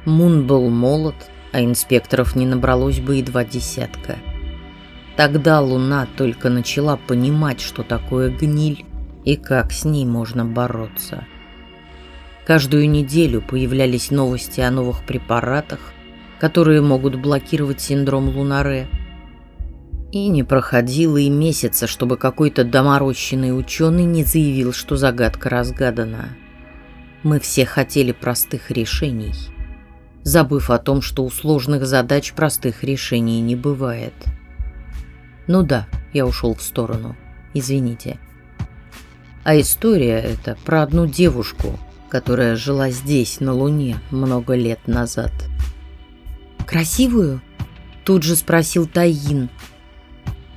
Мун был молод, а инспекторов не набралось бы и два десятка. Тогда Луна только начала понимать, что такое гниль и как с ней можно бороться. Каждую неделю появлялись новости о новых препаратах, которые могут блокировать синдром Лунаре – и не проходило и месяца, чтобы какой-то доморощенный ученый не заявил, что загадка разгадана. Мы все хотели простых решений, забыв о том, что у сложных задач простых решений не бывает. Ну да, я ушел в сторону, извините. А история эта про одну девушку, которая жила здесь, на Луне, много лет назад. «Красивую?» Тут же спросил Таин,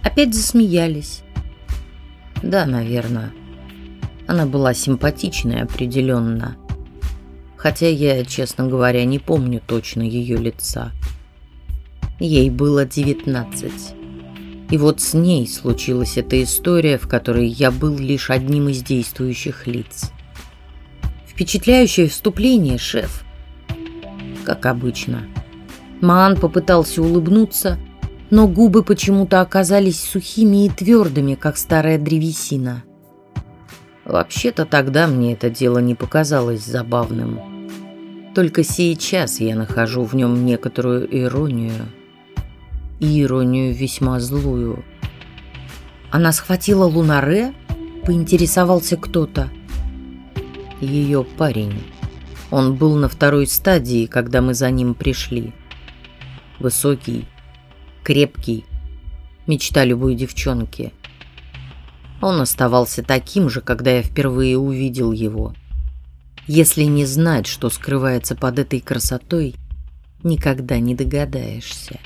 Опять засмеялись. Да, наверное. Она была симпатичной определенно. хотя я, честно говоря, не помню точно ее лица. Ей было 19. И вот с ней случилась эта история, в которой я был лишь одним из действующих лиц. Впечатляющее вступление, шеф. Как обычно. Маан попытался улыбнуться, но губы почему-то оказались сухими и твердыми, как старая древесина. Вообще-то тогда мне это дело не показалось забавным. Только сейчас я нахожу в нем некоторую иронию. И иронию весьма злую. Она схватила Лунаре? Поинтересовался кто-то. Ее парень. Он был на второй стадии, когда мы за ним пришли. Высокий, крепкий, мечта любой девчонки – он оставался таким же, когда я впервые увидел его. Если не знать, что скрывается под этой красотой, никогда не догадаешься.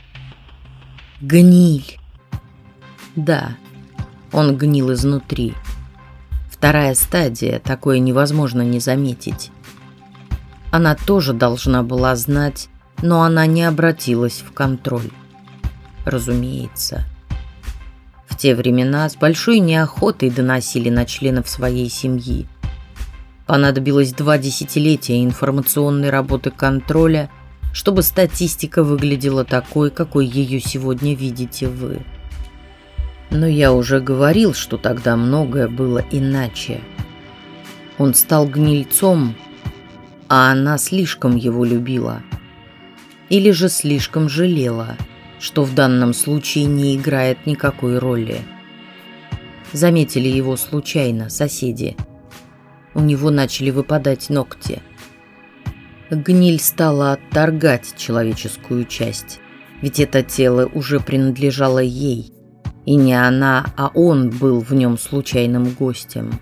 Гниль. Да, он гнил изнутри. Вторая стадия, такое невозможно не заметить. Она тоже должна была знать, но она не обратилась в контроль. Разумеется те времена с большой неохотой доносили на членов своей семьи. Понадобилось два десятилетия информационной работы контроля, чтобы статистика выглядела такой, какой ее сегодня видите вы. Но я уже говорил, что тогда многое было иначе. Он стал гнильцом, а она слишком его любила. Или же слишком жалела – что в данном случае не играет никакой роли. Заметили его случайно соседи. У него начали выпадать ногти. Гниль стала отторгать человеческую часть, ведь это тело уже принадлежало ей, и не она, а он был в нем случайным гостем.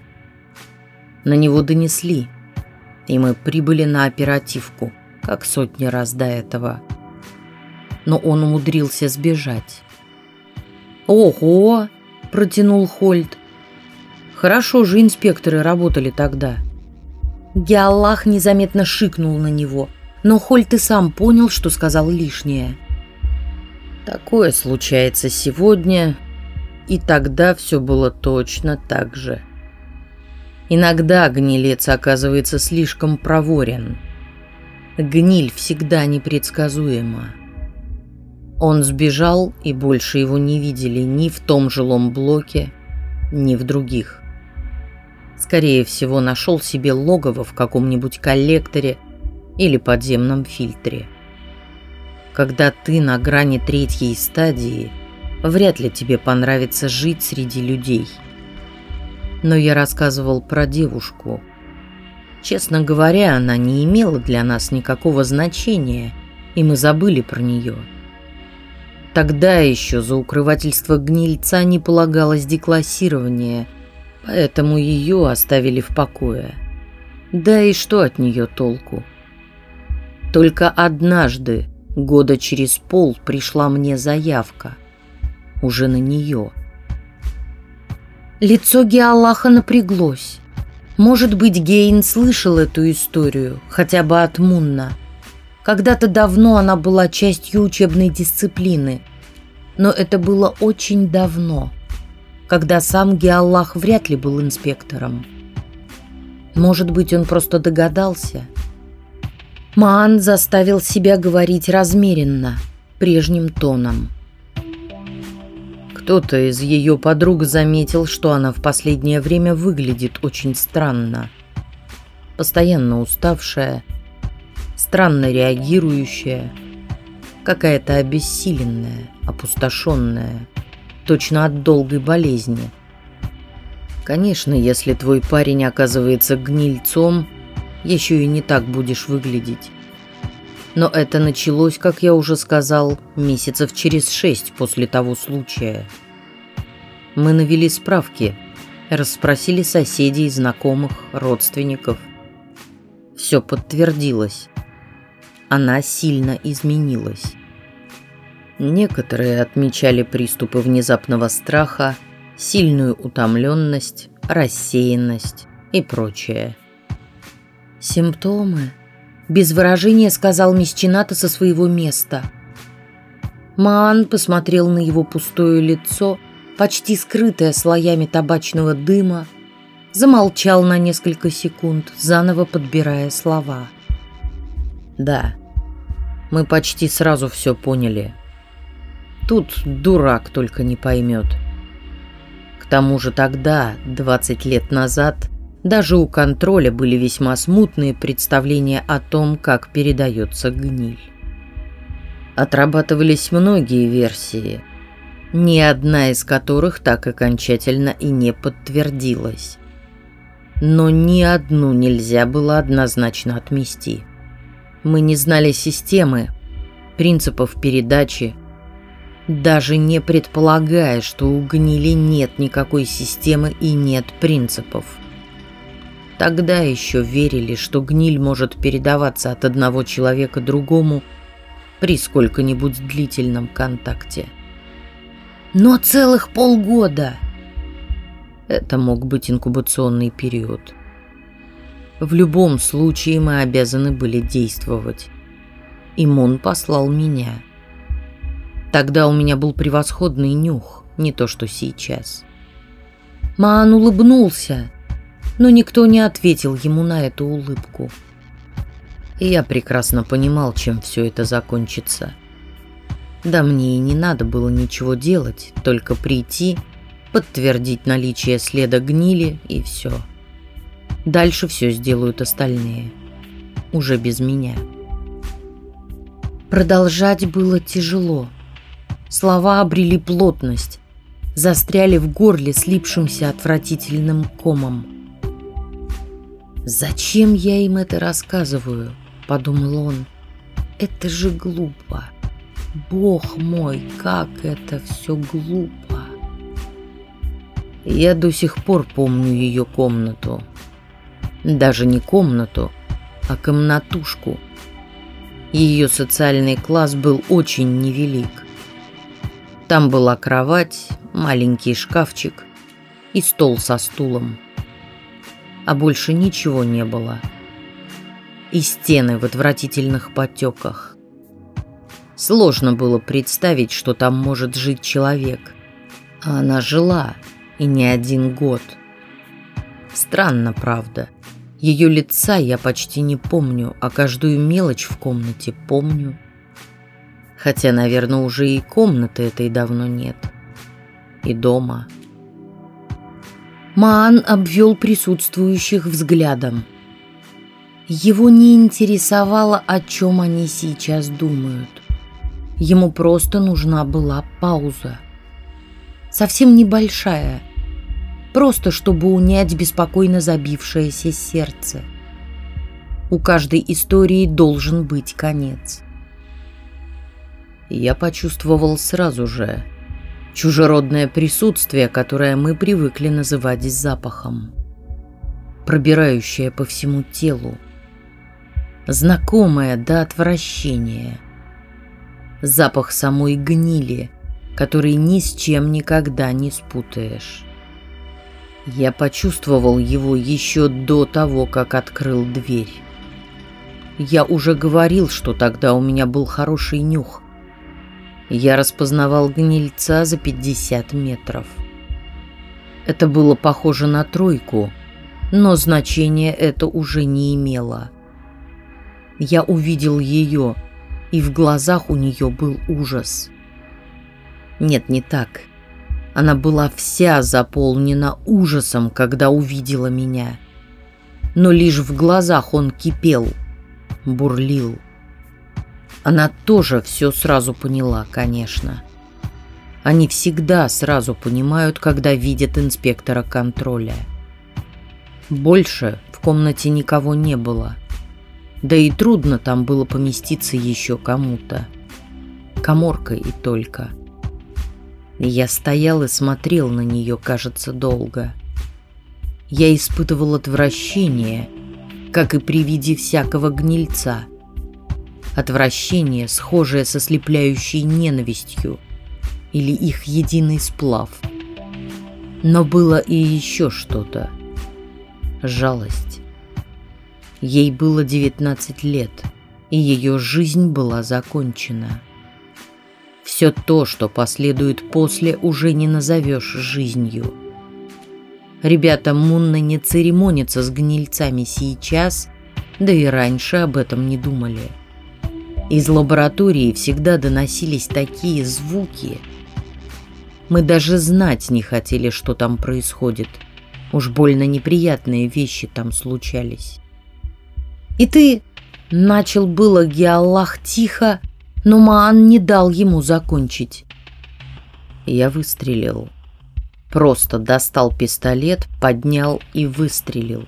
На него донесли, и мы прибыли на оперативку, как сотни раз до этого – но он умудрился сбежать. «Ого!» – протянул Хольд. «Хорошо же инспекторы работали тогда». Геаллах незаметно шикнул на него, но Хольд и сам понял, что сказал лишнее. «Такое случается сегодня, и тогда все было точно так же». Иногда гнилец оказывается слишком проворен. Гниль всегда непредсказуема. Он сбежал, и больше его не видели ни в том жилом блоке, ни в других. Скорее всего, нашел себе логово в каком-нибудь коллекторе или подземном фильтре. Когда ты на грани третьей стадии, вряд ли тебе понравится жить среди людей. Но я рассказывал про девушку. Честно говоря, она не имела для нас никакого значения, и мы забыли про нее. Тогда еще за укрывательство гнильца не полагалось деклассирование, поэтому ее оставили в покое. Да и что от нее толку? Только однажды, года через пол, пришла мне заявка. Уже на нее. Лицо Геаллаха напряглось. Может быть, Гейн слышал эту историю, хотя бы от Мунна. Когда-то давно она была частью учебной дисциплины, но это было очень давно, когда сам Геаллах вряд ли был инспектором. Может быть, он просто догадался. Маан заставил себя говорить размеренно, прежним тоном. Кто-то из ее подруг заметил, что она в последнее время выглядит очень странно. Постоянно уставшая, странно реагирующая – какая-то обессиленная, опустошенная, точно от долгой болезни. Конечно, если твой парень оказывается гнильцом, еще и не так будешь выглядеть. Но это началось, как я уже сказал, месяцев через шесть после того случая. Мы навели справки, расспросили соседей, знакомых, родственников. Все подтвердилось. Она сильно изменилась. Некоторые отмечали приступы внезапного страха, сильную утомленность, рассеянность и прочее. «Симптомы?» Без выражения сказал Мисчината со своего места. Маан посмотрел на его пустое лицо, почти скрытое слоями табачного дыма, замолчал на несколько секунд, заново подбирая слова. «Да, мы почти сразу все поняли. Тут дурак только не поймет. К тому же тогда, 20 лет назад, даже у контроля были весьма смутные представления о том, как передается гниль. Отрабатывались многие версии, ни одна из которых так окончательно и не подтвердилась. Но ни одну нельзя было однозначно отмести. Мы не знали системы, принципов передачи, даже не предполагая, что у гнили нет никакой системы и нет принципов. Тогда еще верили, что гниль может передаваться от одного человека другому при сколько-нибудь длительном контакте. Но целых полгода! Это мог быть инкубационный период. В любом случае мы обязаны были действовать. Имун послал меня. Тогда у меня был превосходный нюх, не то что сейчас. Маан улыбнулся, но никто не ответил ему на эту улыбку. И я прекрасно понимал, чем все это закончится. Да мне и не надо было ничего делать, только прийти, подтвердить наличие следа гнили и все. Дальше все сделают остальные. Уже без меня. Продолжать было тяжело. Слова обрели плотность, застряли в горле слипшимся отвратительным комом. «Зачем я им это рассказываю?» – подумал он. «Это же глупо. Бог мой, как это все глупо!» Я до сих пор помню ее комнату. Даже не комнату, а комнатушку. Ее социальный класс был очень невелик. Там была кровать, маленький шкафчик и стол со стулом а больше ничего не было. И стены в отвратительных потеках. Сложно было представить, что там может жить человек. А она жила, и не один год. Странно, правда. Ее лица я почти не помню, а каждую мелочь в комнате помню. Хотя, наверное, уже и комнаты этой давно нет. И дома. Маан обвел присутствующих взглядом. Его не интересовало, о чем они сейчас думают. Ему просто нужна была пауза. Совсем небольшая. Просто чтобы унять беспокойно забившееся сердце. У каждой истории должен быть конец. Я почувствовал сразу же, чужеродное присутствие, которое мы привыкли называть запахом, пробирающее по всему телу, знакомое до отвращения, запах самой гнили, который ни с чем никогда не спутаешь. Я почувствовал его еще до того, как открыл дверь. Я уже говорил, что тогда у меня был хороший нюх, я распознавал гнильца за 50 метров. Это было похоже на тройку, но значения это уже не имело. Я увидел ее, и в глазах у нее был ужас. Нет, не так. Она была вся заполнена ужасом, когда увидела меня. Но лишь в глазах он кипел, бурлил. Она тоже все сразу поняла, конечно. Они всегда сразу понимают, когда видят инспектора контроля. Больше в комнате никого не было. Да и трудно там было поместиться еще кому-то. Коморка и только. Я стоял и смотрел на нее, кажется, долго. Я испытывал отвращение, как и при виде всякого гнильца – Отвращение, схожее со слепляющей ненавистью, или их единый сплав. Но было и еще что-то. Жалость. Ей было 19 лет, и ее жизнь была закончена. Все то, что последует после, уже не назовешь жизнью. Ребята Мунна не церемонятся с гнильцами сейчас, да и раньше об этом не думали. Из лаборатории всегда доносились такие звуки. Мы даже знать не хотели, что там происходит. Уж больно неприятные вещи там случались. «И ты...» — начал было Геаллах тихо, но Маан не дал ему закончить. Я выстрелил. Просто достал пистолет, поднял и выстрелил.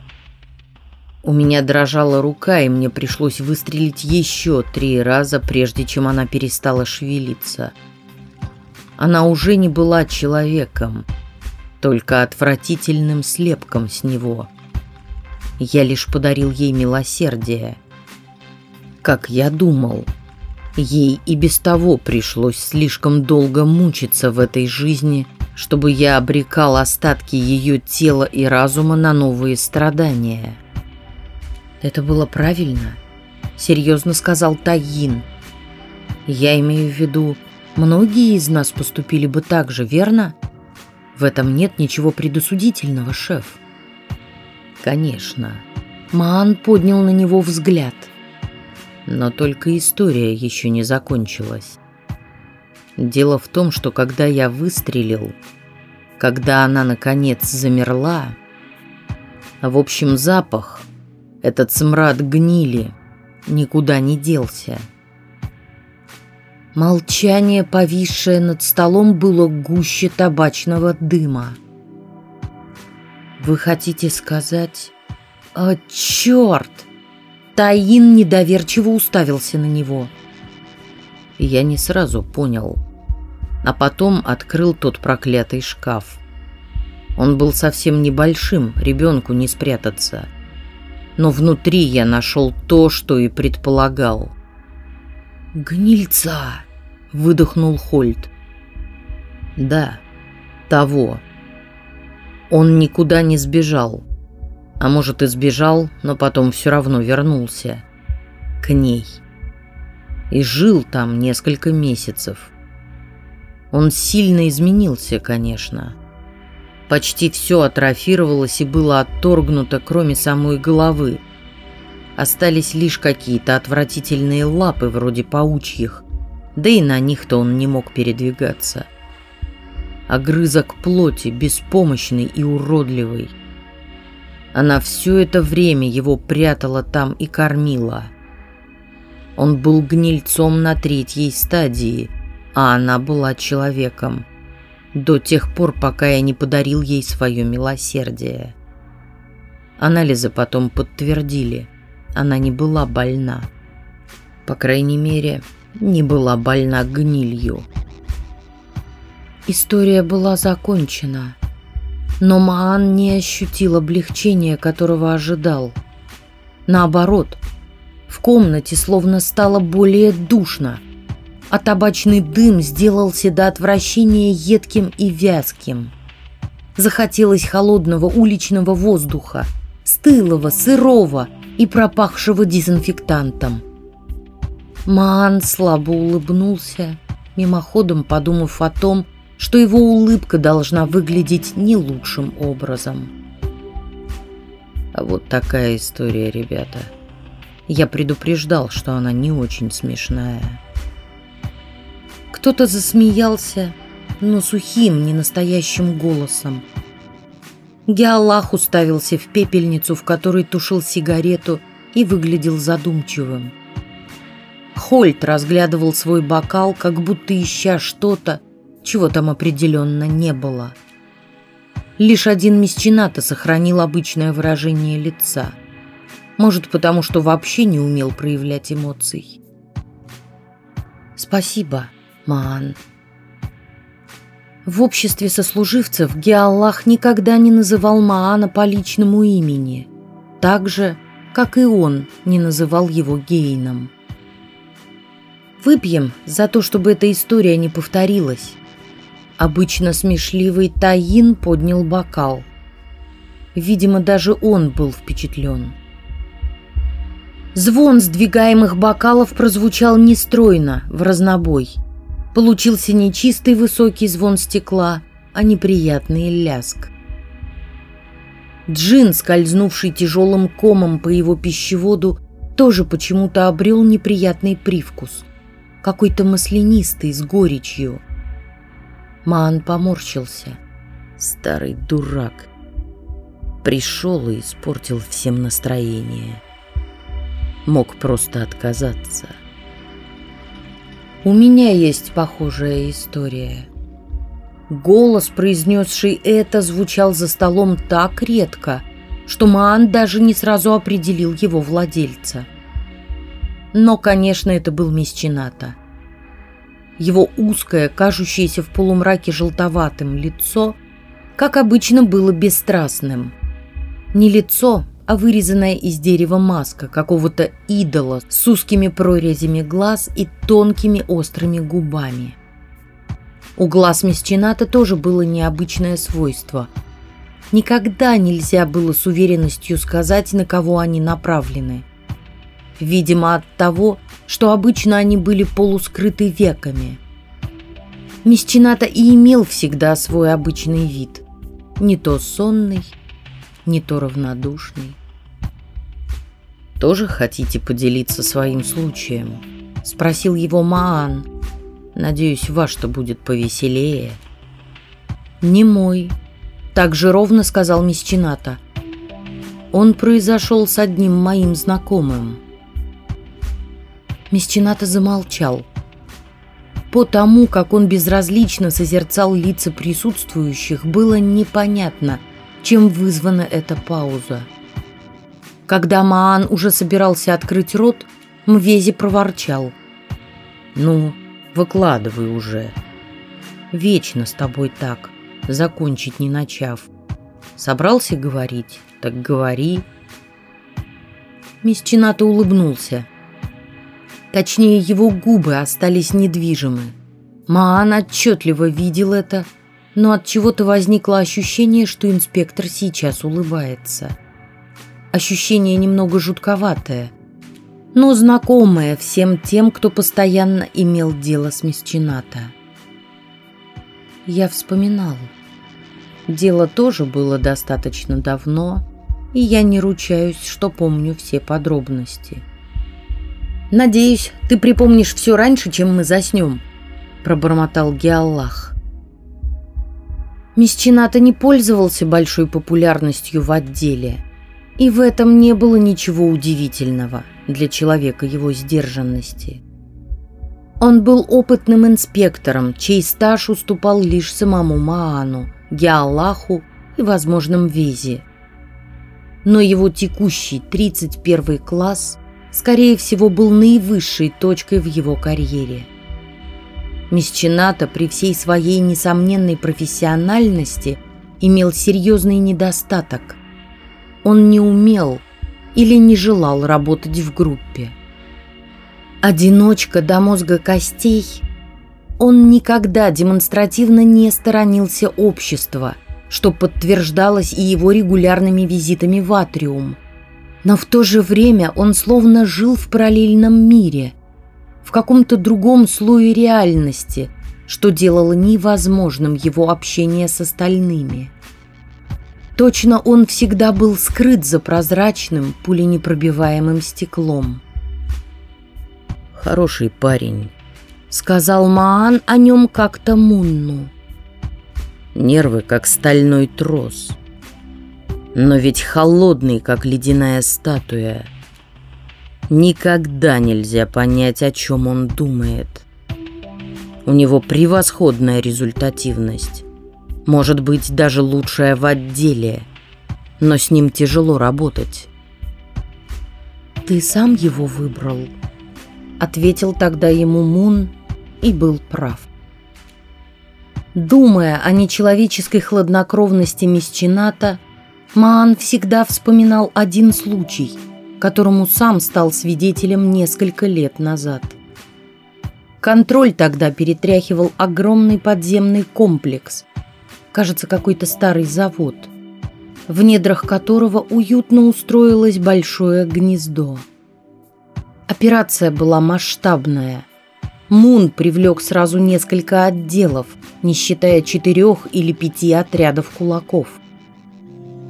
У меня дрожала рука, и мне пришлось выстрелить еще три раза, прежде чем она перестала шевелиться. Она уже не была человеком, только отвратительным слепком с него. Я лишь подарил ей милосердие. Как я думал, ей и без того пришлось слишком долго мучиться в этой жизни, чтобы я обрекал остатки ее тела и разума на новые страдания. Это было правильно, серьезно сказал Таин. Я имею в виду, многие из нас поступили бы так же, верно? В этом нет ничего предосудительного, шеф. Конечно. Маан поднял на него взгляд. Но только история еще не закончилась. Дело в том, что когда я выстрелил, когда она наконец замерла, в общем запах, этот смрад гнили никуда не делся. Молчание, повисшее над столом, было гуще табачного дыма. «Вы хотите сказать...» «О, черт!» Таин недоверчиво уставился на него. Я не сразу понял, а потом открыл тот проклятый шкаф. Он был совсем небольшим, ребенку не спрятаться — но внутри я нашел то, что и предполагал. «Гнильца!» — выдохнул Хольт. «Да, того. Он никуда не сбежал. А может и сбежал, но потом все равно вернулся. К ней. И жил там несколько месяцев. Он сильно изменился, конечно. Почти все атрофировалось и было отторгнуто, кроме самой головы. Остались лишь какие-то отвратительные лапы, вроде паучьих, да и на них-то он не мог передвигаться. Огрызок плоти, беспомощный и уродливый. Она все это время его прятала там и кормила. Он был гнильцом на третьей стадии, а она была человеком до тех пор, пока я не подарил ей свое милосердие. Анализы потом подтвердили, она не была больна. По крайней мере, не была больна гнилью. История была закончена, но Маан не ощутил облегчения, которого ожидал. Наоборот, в комнате словно стало более душно – а табачный дым сделался до отвращения едким и вязким. Захотелось холодного уличного воздуха, стылого, сырого и пропахшего дезинфектантом. Маан слабо улыбнулся, мимоходом подумав о том, что его улыбка должна выглядеть не лучшим образом. А вот такая история, ребята. Я предупреждал, что она не очень смешная. Кто-то засмеялся, но сухим, ненастоящим голосом. Геаллах уставился в пепельницу, в которой тушил сигарету, и выглядел задумчивым. Хольт разглядывал свой бокал, как будто ища что-то, чего там определенно не было. Лишь один Месчината сохранил обычное выражение лица. Может, потому что вообще не умел проявлять эмоций. «Спасибо», Маан. В обществе сослуживцев Геаллах никогда не называл Маана по личному имени, так же, как и он не называл его Гейном. Выпьем за то, чтобы эта история не повторилась. Обычно смешливый Таин поднял бокал. Видимо, даже он был впечатлен. Звон сдвигаемых бокалов прозвучал нестройно, в разнобой. Получился не чистый высокий звон стекла, а неприятный ляск. Джин, скользнувший тяжелым комом по его пищеводу, тоже почему-то обрел неприятный привкус. Какой-то маслянистый, с горечью. Маан поморщился. Старый дурак. Пришел и испортил всем настроение. Мог просто отказаться. У меня есть похожая история. Голос, произнесший это, звучал за столом так редко, что Маан даже не сразу определил его владельца. Но, конечно, это был Месчината. Его узкое, кажущееся в полумраке желтоватым лицо, как обычно, было бесстрастным. Не лицо, а вырезанная из дерева маска какого-то идола с узкими прорезями глаз и тонкими острыми губами. У глаз Месчината тоже было необычное свойство. Никогда нельзя было с уверенностью сказать, на кого они направлены. Видимо, от того, что обычно они были полускрыты веками. Месчината и имел всегда свой обычный вид. Не то сонный, не то равнодушный. «Тоже хотите поделиться своим случаем?» — спросил его Маан. «Надеюсь, ваш-то будет повеселее». «Не мой», — так же ровно сказал Месчината. «Он произошел с одним моим знакомым». Месчината замолчал. По тому, как он безразлично созерцал лица присутствующих, было непонятно, чем вызвана эта пауза. Когда Маан уже собирался открыть рот, Мвези проворчал. «Ну, выкладывай уже. Вечно с тобой так, закончить не начав. Собрался говорить, так говори». Месчината улыбнулся. Точнее, его губы остались недвижимы. Маан отчетливо видел это, но от чего-то возникло ощущение, что инспектор сейчас улыбается. Ощущение немного жутковатое, но знакомое всем тем, кто постоянно имел дело с Месчината. Я вспоминал. Дело тоже было достаточно давно, и я не ручаюсь, что помню все подробности. «Надеюсь, ты припомнишь все раньше, чем мы заснем», — пробормотал Геаллах. Месчината не пользовался большой популярностью в отделе — и в этом не было ничего удивительного для человека его сдержанности. Он был опытным инспектором, чей стаж уступал лишь самому Маану, Геаллаху и возможным Визе. Но его текущий 31 класс, скорее всего, был наивысшей точкой в его карьере. Мисчината при всей своей несомненной профессиональности имел серьезный недостаток – он не умел или не желал работать в группе. Одиночка до мозга костей, он никогда демонстративно не сторонился общества, что подтверждалось и его регулярными визитами в Атриум. Но в то же время он словно жил в параллельном мире, в каком-то другом слое реальности, что делало невозможным его общение с остальными. Точно он всегда был скрыт за прозрачным, пуленепробиваемым стеклом. «Хороший парень», — сказал Маан о нем как-то Мунну. «Нервы, как стальной трос. Но ведь холодный, как ледяная статуя. Никогда нельзя понять, о чем он думает. У него превосходная результативность может быть даже лучшая в отделе, но с ним тяжело работать. «Ты сам его выбрал», — ответил тогда ему Мун и был прав. Думая о нечеловеческой хладнокровности Месчината, Маан всегда вспоминал один случай, которому сам стал свидетелем несколько лет назад. Контроль тогда перетряхивал огромный подземный комплекс, кажется, какой-то старый завод, в недрах которого уютно устроилось большое гнездо. Операция была масштабная. Мун привлек сразу несколько отделов, не считая четырех или пяти отрядов кулаков.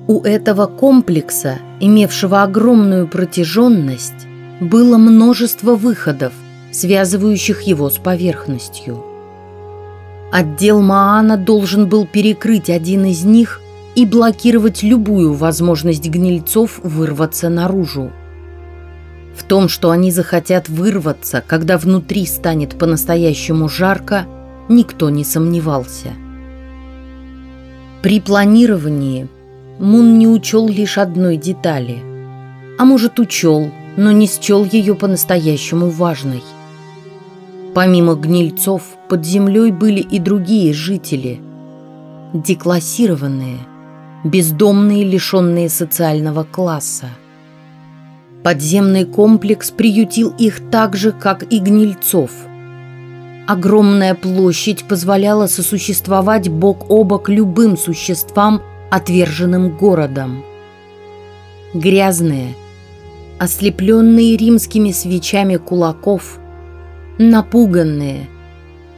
У этого комплекса, имевшего огромную протяженность, было множество выходов, связывающих его с поверхностью. Отдел Маана должен был перекрыть один из них и блокировать любую возможность гнильцов вырваться наружу. В том, что они захотят вырваться, когда внутри станет по-настоящему жарко, никто не сомневался. При планировании Мун не учел лишь одной детали. А может, учел, но не счел ее по-настоящему важной. Помимо гнильцов, под землей были и другие жители. Деклассированные, бездомные, лишенные социального класса. Подземный комплекс приютил их так же, как и гнильцов. Огромная площадь позволяла сосуществовать бок о бок любым существам, отверженным городом. Грязные, ослепленные римскими свечами кулаков, напуганные,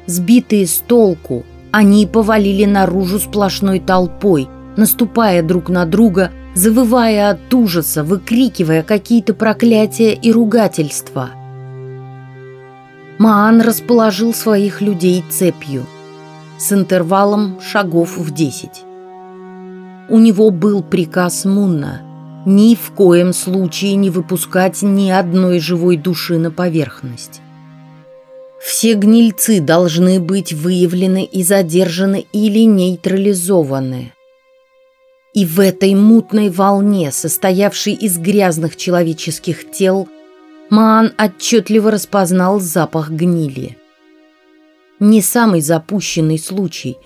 сбитые с толку, они повалили наружу сплошной толпой, наступая друг на друга, завывая от ужаса, выкрикивая какие-то проклятия и ругательства. Маан расположил своих людей цепью с интервалом шагов в десять. У него был приказ Мунна – ни в коем случае не выпускать ни одной живой души на поверхность. Все гнильцы должны быть выявлены и задержаны или нейтрализованы. И в этой мутной волне, состоявшей из грязных человеческих тел, Маан отчетливо распознал запах гнили. Не самый запущенный случай,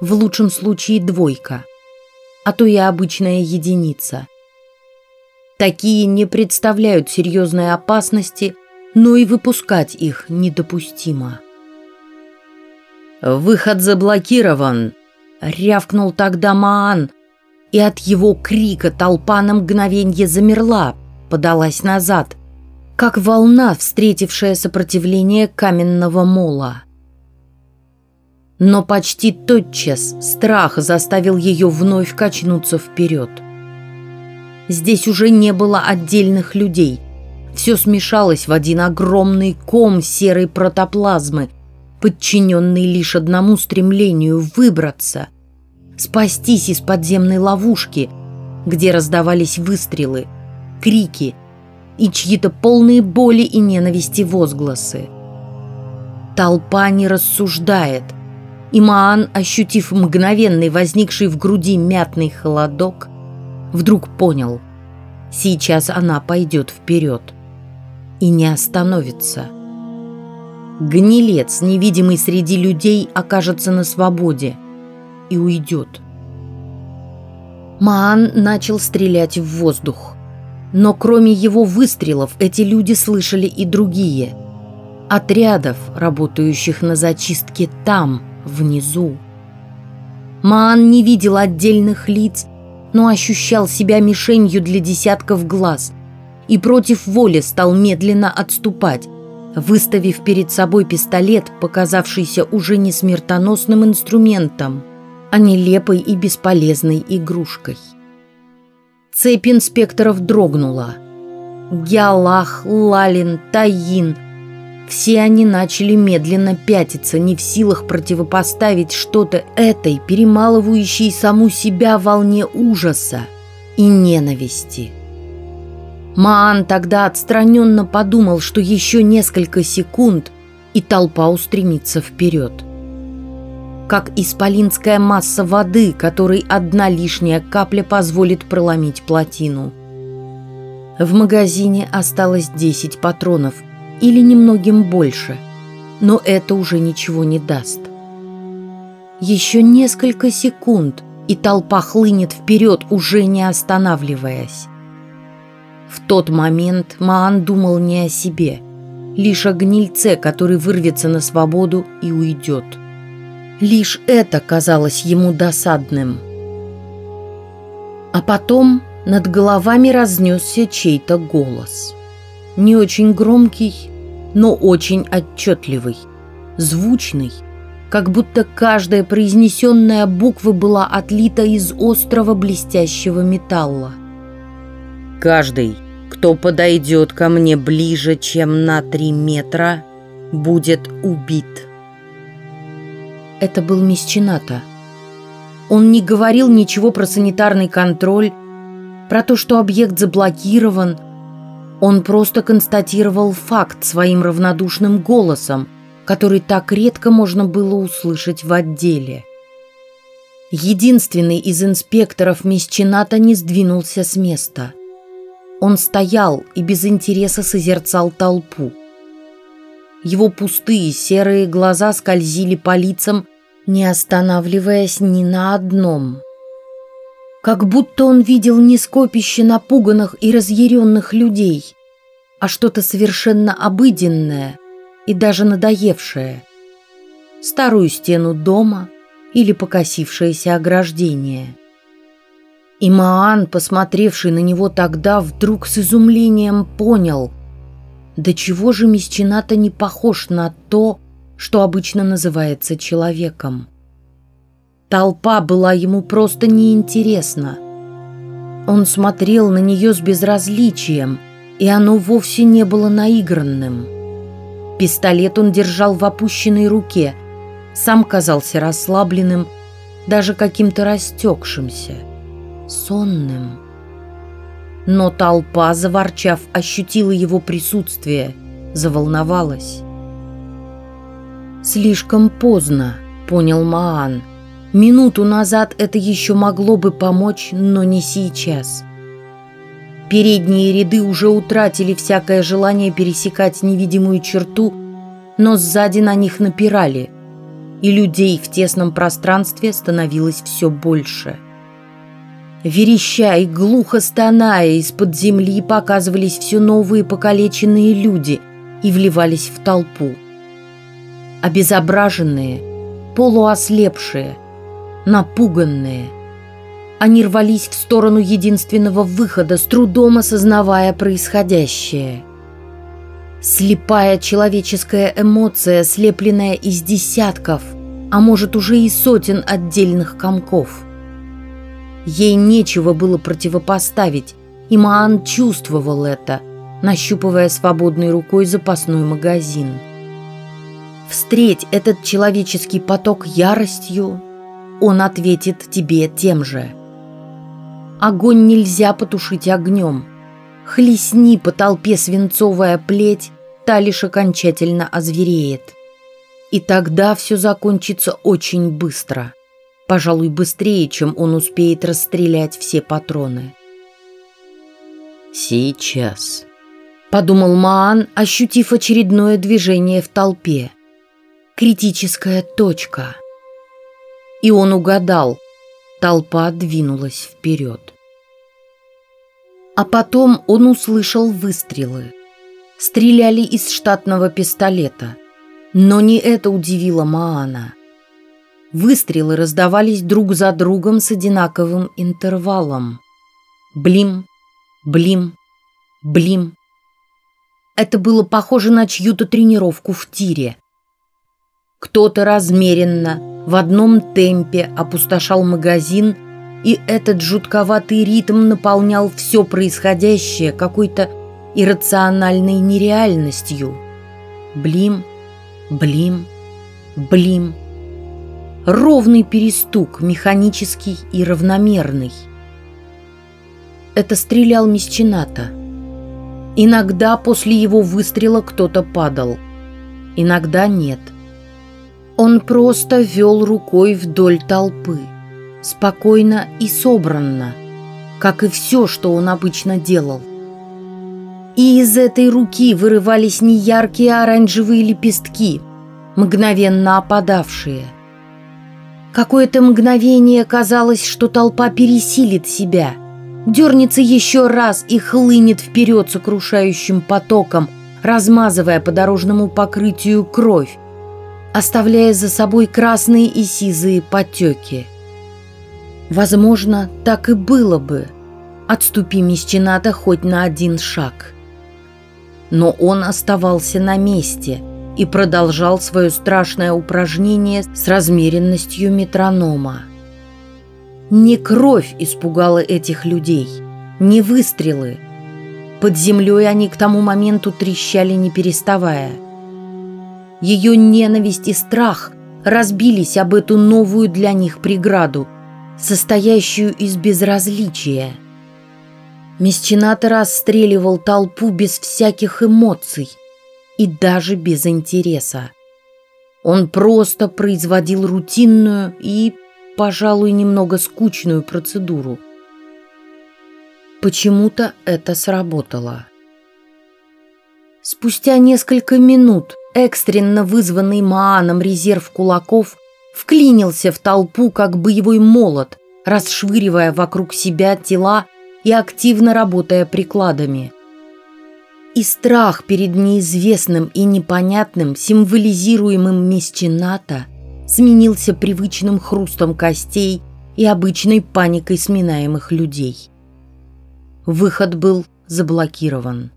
в лучшем случае двойка, а то и обычная единица. Такие не представляют серьезной опасности, но и выпускать их недопустимо. «Выход заблокирован!» — рявкнул тогда Маан, и от его крика толпа на мгновенье замерла, подалась назад, как волна, встретившая сопротивление каменного мола. Но почти тотчас страх заставил ее вновь качнуться вперед. Здесь уже не было отдельных людей. Все смешалось в один огромный ком серой протоплазмы, подчиненный лишь одному стремлению выбраться, спастись из подземной ловушки, где раздавались выстрелы, крики и чьи-то полные боли и ненависти возгласы. Толпа не рассуждает, и Маан, ощутив мгновенный возникший в груди мятный холодок, вдруг понял. Сейчас она пойдет вперед и не остановится. Гнилец, невидимый среди людей, окажется на свободе и уйдет. Маан начал стрелять в воздух. Но кроме его выстрелов эти люди слышали и другие. Отрядов, работающих на зачистке там, внизу. Маан не видел отдельных лиц но ощущал себя мишенью для десятков глаз и против воли стал медленно отступать, выставив перед собой пистолет, показавшийся уже не смертоносным инструментом, а нелепой и бесполезной игрушкой. Цепь инспекторов дрогнула. Геалах, Лалин, Таин – все они начали медленно пятиться, не в силах противопоставить что-то этой, перемалывающей саму себя волне ужаса и ненависти. Маан тогда отстраненно подумал, что еще несколько секунд, и толпа устремится вперед. Как исполинская масса воды, которой одна лишняя капля позволит проломить плотину. В магазине осталось 10 патронов – или немногим больше, но это уже ничего не даст. Еще несколько секунд, и толпа хлынет вперед, уже не останавливаясь. В тот момент Маан думал не о себе, лишь о гнильце, который вырвется на свободу и уйдет. Лишь это казалось ему досадным. А потом над головами разнесся чей-то голос – Не очень громкий, но очень отчетливый, звучный, как будто каждая произнесенная буква была отлита из острого блестящего металла. Каждый, кто подойдет ко мне ближе, чем на три метра, будет убит. Это был Месчината. Он не говорил ничего про санитарный контроль, про то, что объект заблокирован. Он просто констатировал факт своим равнодушным голосом, который так редко можно было услышать в отделе. Единственный из инспекторов Месчината не сдвинулся с места – он стоял и без интереса созерцал толпу. Его пустые серые глаза скользили по лицам, не останавливаясь ни на одном. Как будто он видел не скопище напуганных и разъяренных людей, а что-то совершенно обыденное и даже надоевшее. Старую стену дома или покосившееся ограждение – и Маан, посмотревший на него тогда, вдруг с изумлением понял, до чего же Месчината не похож на то, что обычно называется человеком. Толпа была ему просто неинтересна. Он смотрел на нее с безразличием, и оно вовсе не было наигранным. Пистолет он держал в опущенной руке, сам казался расслабленным, даже каким-то растекшимся сонным. Но толпа, заворчав, ощутила его присутствие, заволновалась. «Слишком поздно», — понял Маан. «Минуту назад это еще могло бы помочь, но не сейчас». Передние ряды уже утратили всякое желание пересекать невидимую черту, но сзади на них напирали, и людей в тесном пространстве становилось все больше — Вереща и глухо стоная из-под земли показывались все новые покалеченные люди и вливались в толпу. Обезображенные, полуослепшие, напуганные. Они рвались в сторону единственного выхода, с трудом осознавая происходящее. Слепая человеческая эмоция, слепленная из десятков, а может уже и сотен отдельных комков – Ей нечего было противопоставить, и Маан чувствовал это, нащупывая свободной рукой запасной магазин. Встреть этот человеческий поток яростью, он ответит тебе тем же. Огонь нельзя потушить огнем. Хлестни по толпе свинцовая плеть, та лишь окончательно озвереет. И тогда все закончится очень быстро пожалуй, быстрее, чем он успеет расстрелять все патроны. «Сейчас», — подумал Маан, ощутив очередное движение в толпе. Критическая точка. И он угадал. Толпа двинулась вперед. А потом он услышал выстрелы. Стреляли из штатного пистолета. Но не это удивило Маана. Выстрелы раздавались друг за другом с одинаковым интервалом. Блим, блим, блим. Это было похоже на чью-то тренировку в тире. Кто-то размеренно, в одном темпе опустошал магазин, и этот жутковатый ритм наполнял все происходящее какой-то иррациональной нереальностью. Блим, блим, блим ровный перестук, механический и равномерный. Это стрелял Месчината. Иногда после его выстрела кто-то падал, иногда нет. Он просто вел рукой вдоль толпы, спокойно и собранно, как и все, что он обычно делал. И из этой руки вырывались неяркие оранжевые лепестки, мгновенно опадавшие – Какое-то мгновение казалось, что толпа пересилит себя, дернется еще раз и хлынет вперед сокрушающим потоком, размазывая по дорожному покрытию кровь, оставляя за собой красные и сизые потеки. Возможно, так и было бы, отступи Месчината хоть на один шаг. но он оставался на месте и продолжал свое страшное упражнение с размеренностью метронома. Не кровь испугала этих людей, не выстрелы. Под землей они к тому моменту трещали не переставая. Ее ненависть и страх разбились об эту новую для них преграду, состоящую из безразличия – Месчината расстреливал толпу без всяких эмоций и даже без интереса. Он просто производил рутинную и, пожалуй, немного скучную процедуру. Почему-то это сработало. Спустя несколько минут экстренно вызванный Мааном резерв кулаков вклинился в толпу, как боевой молот, расшвыривая вокруг себя тела и активно работая прикладами. И страх перед неизвестным и непонятным, символизируемым Месчината, сменился привычным хрустом костей и обычной паникой сминаемых людей. Выход был заблокирован.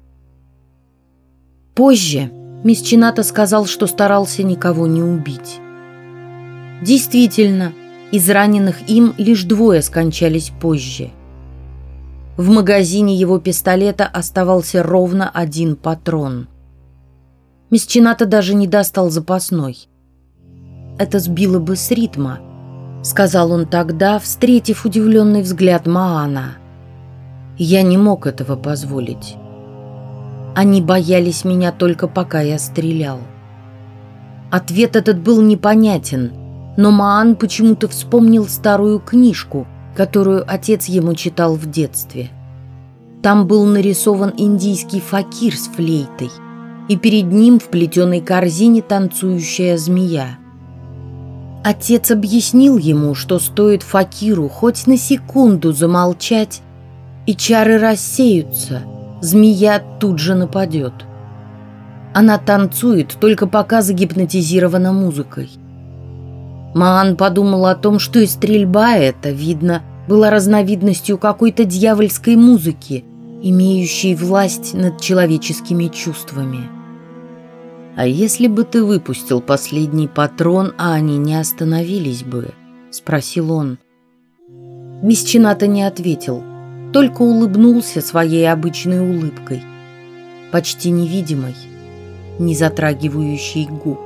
Позже Месчината сказал, что старался никого не убить. Действительно, из раненых им лишь двое скончались позже – в магазине его пистолета оставался ровно один патрон. Месчината даже не достал запасной. «Это сбило бы с ритма», — сказал он тогда, встретив удивленный взгляд Маана. «Я не мог этого позволить. Они боялись меня только пока я стрелял». Ответ этот был непонятен, но Маан почему-то вспомнил старую книжку — которую отец ему читал в детстве. Там был нарисован индийский факир с флейтой, и перед ним в плетеной корзине танцующая змея. Отец объяснил ему, что стоит факиру хоть на секунду замолчать, и чары рассеются, змея тут же нападет. Она танцует только пока загипнотизирована музыкой. Маан подумал о том, что и стрельба эта, видно, была разновидностью какой-то дьявольской музыки, имеющей власть над человеческими чувствами. «А если бы ты выпустил последний патрон, а они не остановились бы?» — спросил он. Месчината не ответил, только улыбнулся своей обычной улыбкой, почти невидимой, не затрагивающей губ.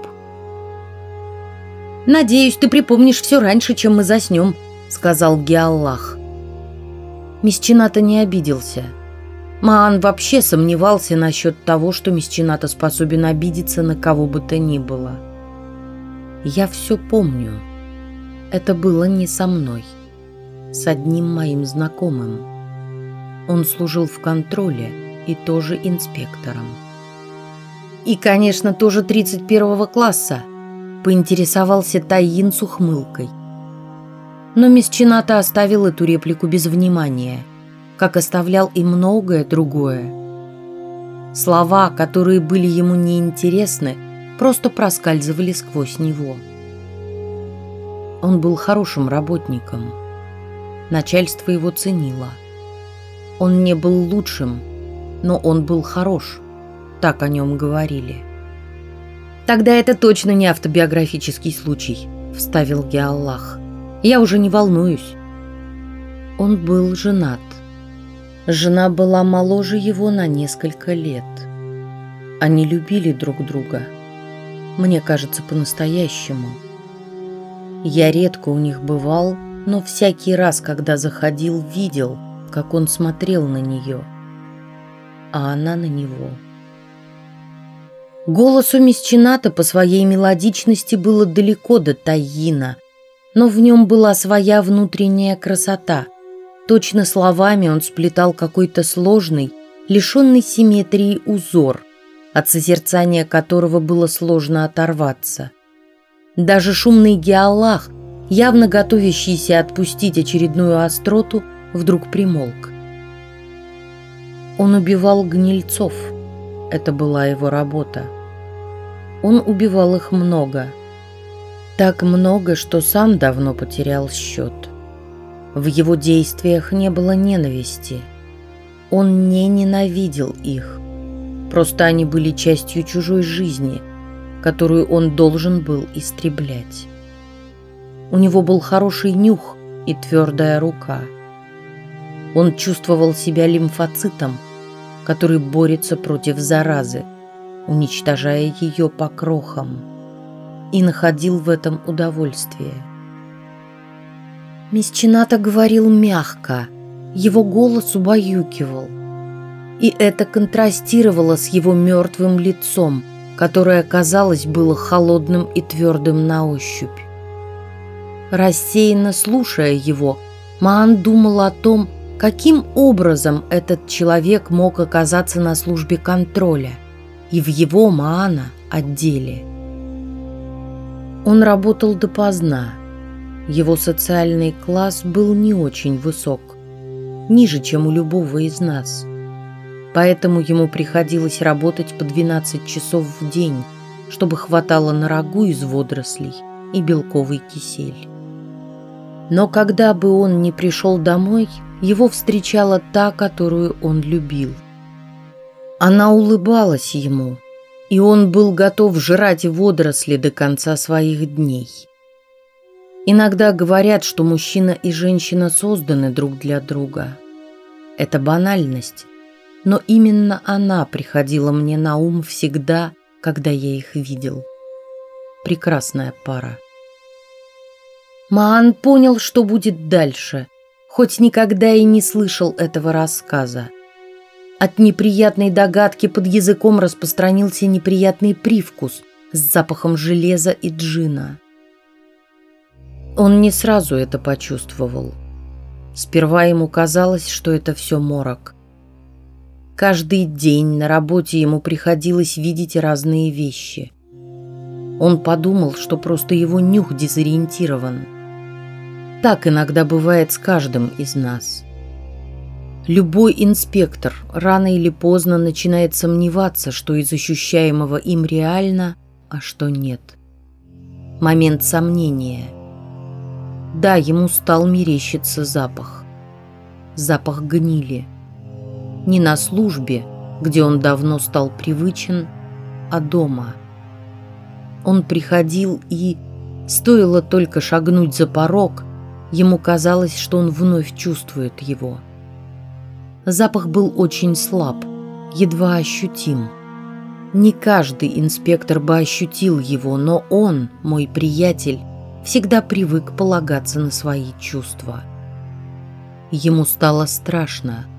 «Надеюсь, ты припомнишь все раньше, чем мы заснем», — сказал Геаллах. Месчината не обиделся. Маан вообще сомневался насчет того, что Месчината способен обидеться на кого бы то ни было. «Я все помню. Это было не со мной. С одним моим знакомым. Он служил в контроле и тоже инспектором. И, конечно, тоже 31 класса», поинтересовался Тайин с ухмылкой. Но Месчината оставил эту реплику без внимания, как оставлял и многое другое. Слова, которые были ему неинтересны, просто проскальзывали сквозь него. Он был хорошим работником. Начальство его ценило. Он не был лучшим, но он был хорош. Так о нем говорили. «Тогда это точно не автобиографический случай», — вставил Геаллах. «Я уже не волнуюсь». Он был женат. Жена была моложе его на несколько лет. Они любили друг друга. Мне кажется, по-настоящему. Я редко у них бывал, но всякий раз, когда заходил, видел, как он смотрел на нее, а она на него. Голосу Месчината по своей мелодичности было далеко до Тайина, но в нем была своя внутренняя красота. Точно словами он сплетал какой-то сложный, лишенный симметрии узор, от созерцания которого было сложно оторваться. Даже шумный геолах, явно готовящийся отпустить очередную остроту, вдруг примолк. Он убивал гнильцов. Это была его работа. Он убивал их много. Так много, что сам давно потерял счет. В его действиях не было ненависти. Он не ненавидел их. Просто они были частью чужой жизни, которую он должен был истреблять. У него был хороший нюх и твердая рука. Он чувствовал себя лимфоцитом, который борется против заразы, уничтожая ее по крохам, и находил в этом удовольствие. Месчината говорил мягко, его голос убаюкивал – и это контрастировало с его мертвым лицом, которое, казалось, было холодным и твердым на ощупь. Рассеянно слушая его, Маан думал о том, каким образом этот человек мог оказаться на службе контроля и в его Маана отделе. Он работал допоздна. Его социальный класс был не очень высок, ниже, чем у любого из нас – поэтому ему приходилось работать по 12 часов в день, чтобы хватало на рагу из водорослей и белковый кисель. Но когда бы он не пришел домой, его встречала та, которую он любил. Она улыбалась ему, и он был готов жрать водоросли до конца своих дней. Иногда говорят, что мужчина и женщина созданы друг для друга. Это банальность, но именно она приходила мне на ум всегда, когда я их видел. Прекрасная пара. Маан понял, что будет дальше, хоть никогда и не слышал этого рассказа. От неприятной догадки под языком распространился неприятный привкус с запахом железа и джина. Он не сразу это почувствовал. Сперва ему казалось, что это все морок. Каждый день на работе ему приходилось видеть разные вещи. Он подумал, что просто его нюх дезориентирован. Так иногда бывает с каждым из нас. Любой инспектор рано или поздно начинает сомневаться, что из ощущаемого им реально, а что нет. Момент сомнения. Да, ему стал мерещиться запах. Запах гнили – не на службе, где он давно стал привычен, а дома. Он приходил и, стоило только шагнуть за порог, ему казалось, что он вновь чувствует его. Запах был очень слаб, едва ощутим. Не каждый инспектор бы ощутил его, но он, мой приятель, всегда привык полагаться на свои чувства. Ему стало страшно –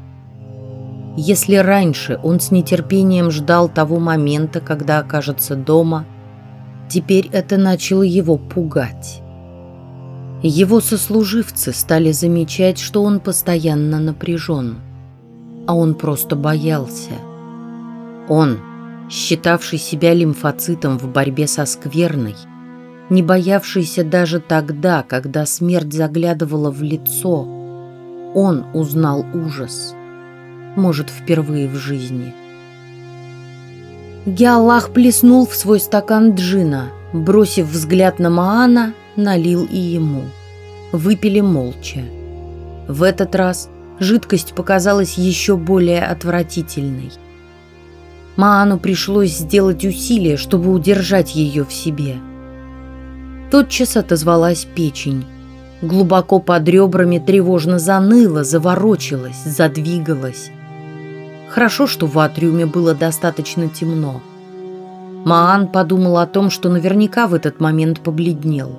если раньше он с нетерпением ждал того момента, когда окажется дома, теперь это начало его пугать. Его сослуживцы стали замечать, что он постоянно напряжен, а он просто боялся. Он, считавший себя лимфоцитом в борьбе со скверной, не боявшийся даже тогда, когда смерть заглядывала в лицо, он узнал ужас – может, впервые в жизни. Геаллах плеснул в свой стакан джина, бросив взгляд на Маана, налил и ему. Выпили молча. В этот раз жидкость показалась еще более отвратительной. Маану пришлось сделать усилие, чтобы удержать ее в себе. Тотчас отозвалась печень. Глубоко под ребрами тревожно заныла, заворочилась, задвигалась. Хорошо, что в атриуме было достаточно темно. Маан подумал о том, что наверняка в этот момент побледнел.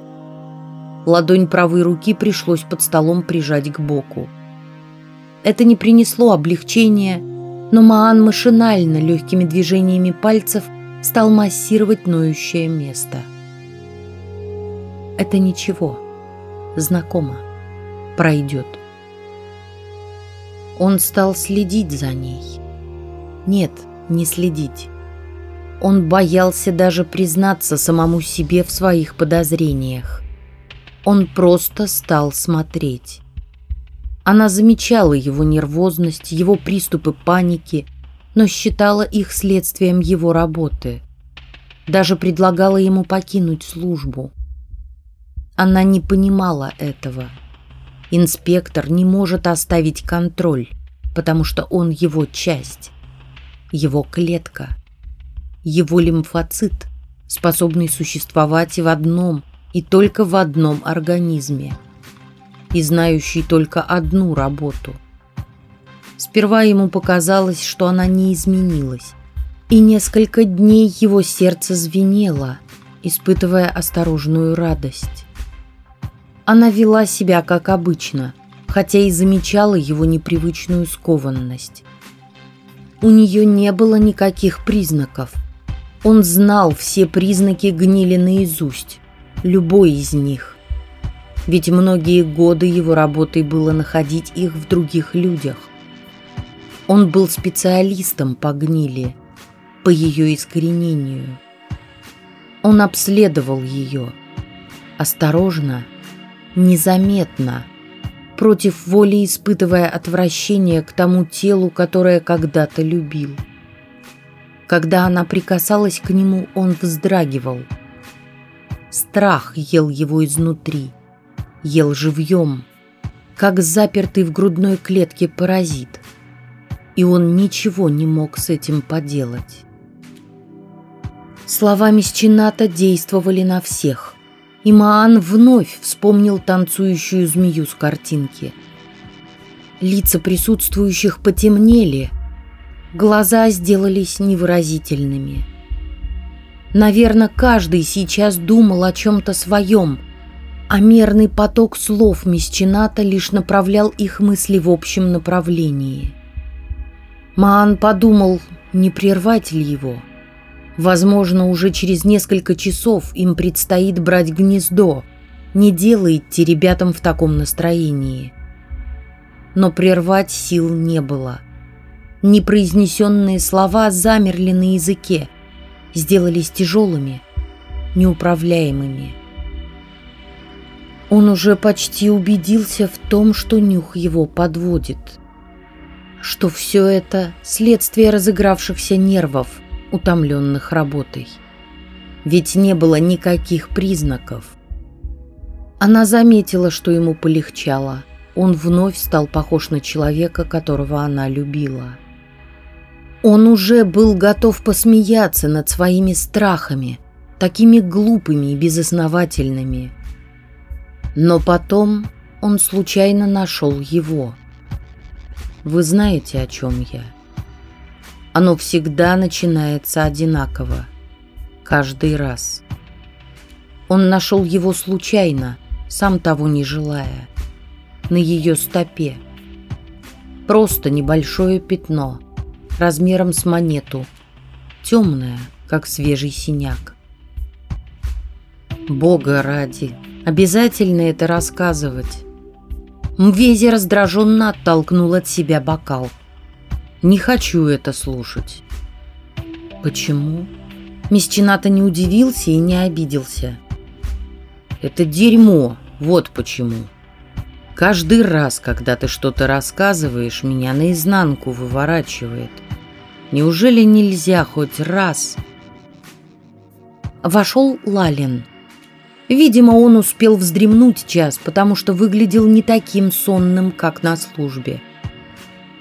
Ладонь правой руки пришлось под столом прижать к боку. Это не принесло облегчения, но Маан машинально легкими движениями пальцев стал массировать ноющее место. Это ничего. Знакомо. Пройдет. Он стал следить за ней. Нет, не следить. Он боялся даже признаться самому себе в своих подозрениях. Он просто стал смотреть. Она замечала его нервозность, его приступы паники, но считала их следствием его работы. Даже предлагала ему покинуть службу. Она не понимала этого. Инспектор не может оставить контроль, потому что он его часть его клетка, его лимфоцит, способный существовать в одном и только в одном организме, и знающий только одну работу. Сперва ему показалось, что она не изменилась, и несколько дней его сердце звенело, испытывая осторожную радость. Она вела себя как обычно, хотя и замечала его непривычную скованность. У нее не было никаких признаков. Он знал все признаки гнили наизусть, любой из них. Ведь многие годы его работой было находить их в других людях. Он был специалистом по гнили, по ее искоренению. Он обследовал ее. Осторожно, незаметно, против воли испытывая отвращение к тому телу, которое когда-то любил. Когда она прикасалась к нему, он вздрагивал. Страх ел его изнутри, ел живьем, как запертый в грудной клетке паразит. И он ничего не мог с этим поделать. Слова Месчината действовали на всех – и Маан вновь вспомнил танцующую змею с картинки. Лица присутствующих потемнели, глаза сделались невыразительными. Наверное, каждый сейчас думал о чем-то своем, а мерный поток слов Месчината лишь направлял их мысли в общем направлении. Маан подумал, не прервать ли его – Возможно, уже через несколько часов им предстоит брать гнездо. Не дело идти ребятам в таком настроении. Но прервать сил не было. Непроизнесенные слова замерли на языке, сделались тяжелыми, неуправляемыми. Он уже почти убедился в том, что нюх его подводит. Что все это следствие разыгравшихся нервов – утомленных работой. Ведь не было никаких признаков. Она заметила, что ему полегчало. Он вновь стал похож на человека, которого она любила. Он уже был готов посмеяться над своими страхами, такими глупыми и безосновательными. Но потом он случайно нашел его. Вы знаете, о чем я? Оно всегда начинается одинаково. Каждый раз. Он нашел его случайно, сам того не желая. На ее стопе. Просто небольшое пятно, размером с монету. Темное, как свежий синяк. Бога ради, обязательно это рассказывать. Мвези раздраженно оттолкнул от себя бокал. Не хочу это слушать. Почему? Месчината не удивился и не обиделся. Это дерьмо, вот почему. Каждый раз, когда ты что-то рассказываешь, меня наизнанку выворачивает. Неужели нельзя хоть раз? Вошел Лалин. Видимо, он успел вздремнуть час, потому что выглядел не таким сонным, как на службе.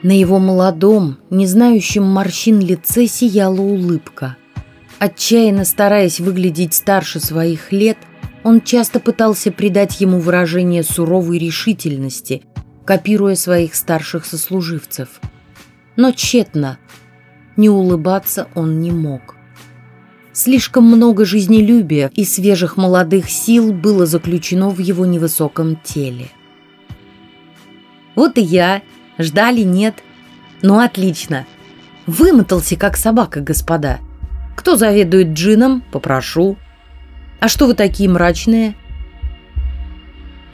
На его молодом, не знающем морщин лице сияла улыбка. Отчаянно стараясь выглядеть старше своих лет, он часто пытался придать ему выражение суровой решительности, копируя своих старших сослуживцев. Но тщетно. Не улыбаться он не мог. Слишком много жизнелюбия и свежих молодых сил было заключено в его невысоком теле. «Вот и я Ждали, нет? Ну, отлично. Вымотался, как собака, господа. Кто заведует джином, попрошу. А что вы такие мрачные?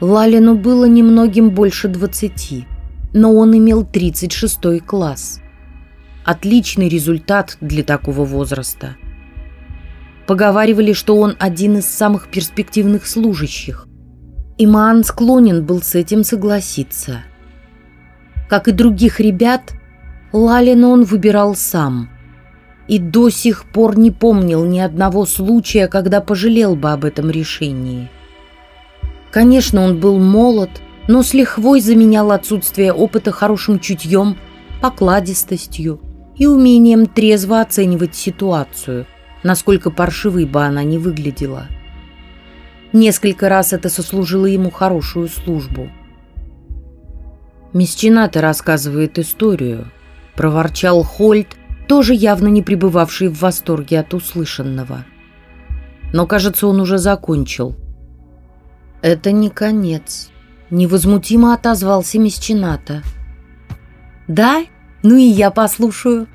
Лалину было немногим больше двадцати, но он имел тридцать шестой класс. Отличный результат для такого возраста. Поговаривали, что он один из самых перспективных служащих. Иман склонен был с этим согласиться – как и других ребят, Лалина он выбирал сам. И до сих пор не помнил ни одного случая, когда пожалел бы об этом решении. Конечно, он был молод, но с лихвой заменял отсутствие опыта хорошим чутьем, покладистостью и умением трезво оценивать ситуацию, насколько паршивой бы она ни выглядела. Несколько раз это сослужило ему хорошую службу. «Месчината рассказывает историю», – проворчал Хольт, тоже явно не пребывавший в восторге от услышанного. Но, кажется, он уже закончил. «Это не конец», – невозмутимо отозвался Месчината. «Да? Ну и я послушаю».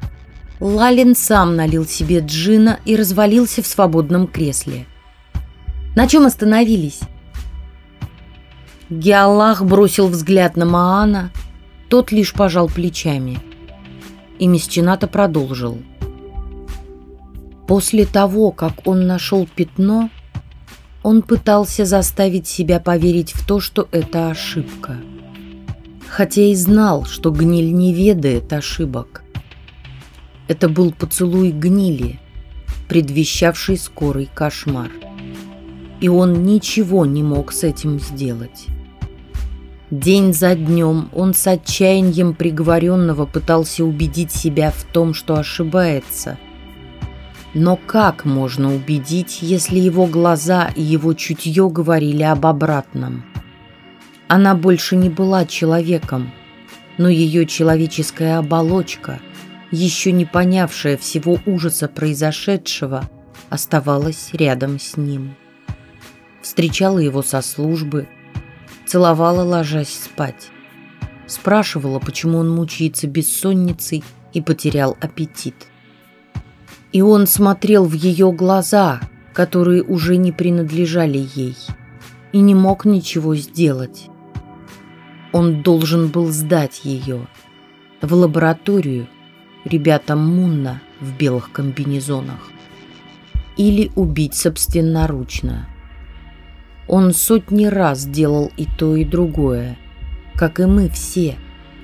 Лалин сам налил себе джина и развалился в свободном кресле. «На чем остановились?» Геаллах бросил взгляд на Маана, тот лишь пожал плечами – и Месчината продолжил. После того, как он нашел пятно, он пытался заставить себя поверить в то, что это ошибка. Хотя и знал, что гниль не ведает ошибок. Это был поцелуй гнили, предвещавший скорый кошмар. И он ничего не мог с этим сделать. День за днем он с отчаянием приговоренного пытался убедить себя в том, что ошибается. Но как можно убедить, если его глаза и его чутье говорили об обратном? Она больше не была человеком, но ее человеческая оболочка, еще не понявшая всего ужаса произошедшего, оставалась рядом с ним. Встречала его со службы – целовала, ложась спать. Спрашивала, почему он мучается бессонницей и потерял аппетит. И он смотрел в ее глаза, которые уже не принадлежали ей, и не мог ничего сделать. Он должен был сдать ее в лабораторию ребятам Мунна в белых комбинезонах или убить собственноручно. Он сотни раз делал и то, и другое. Как и мы все,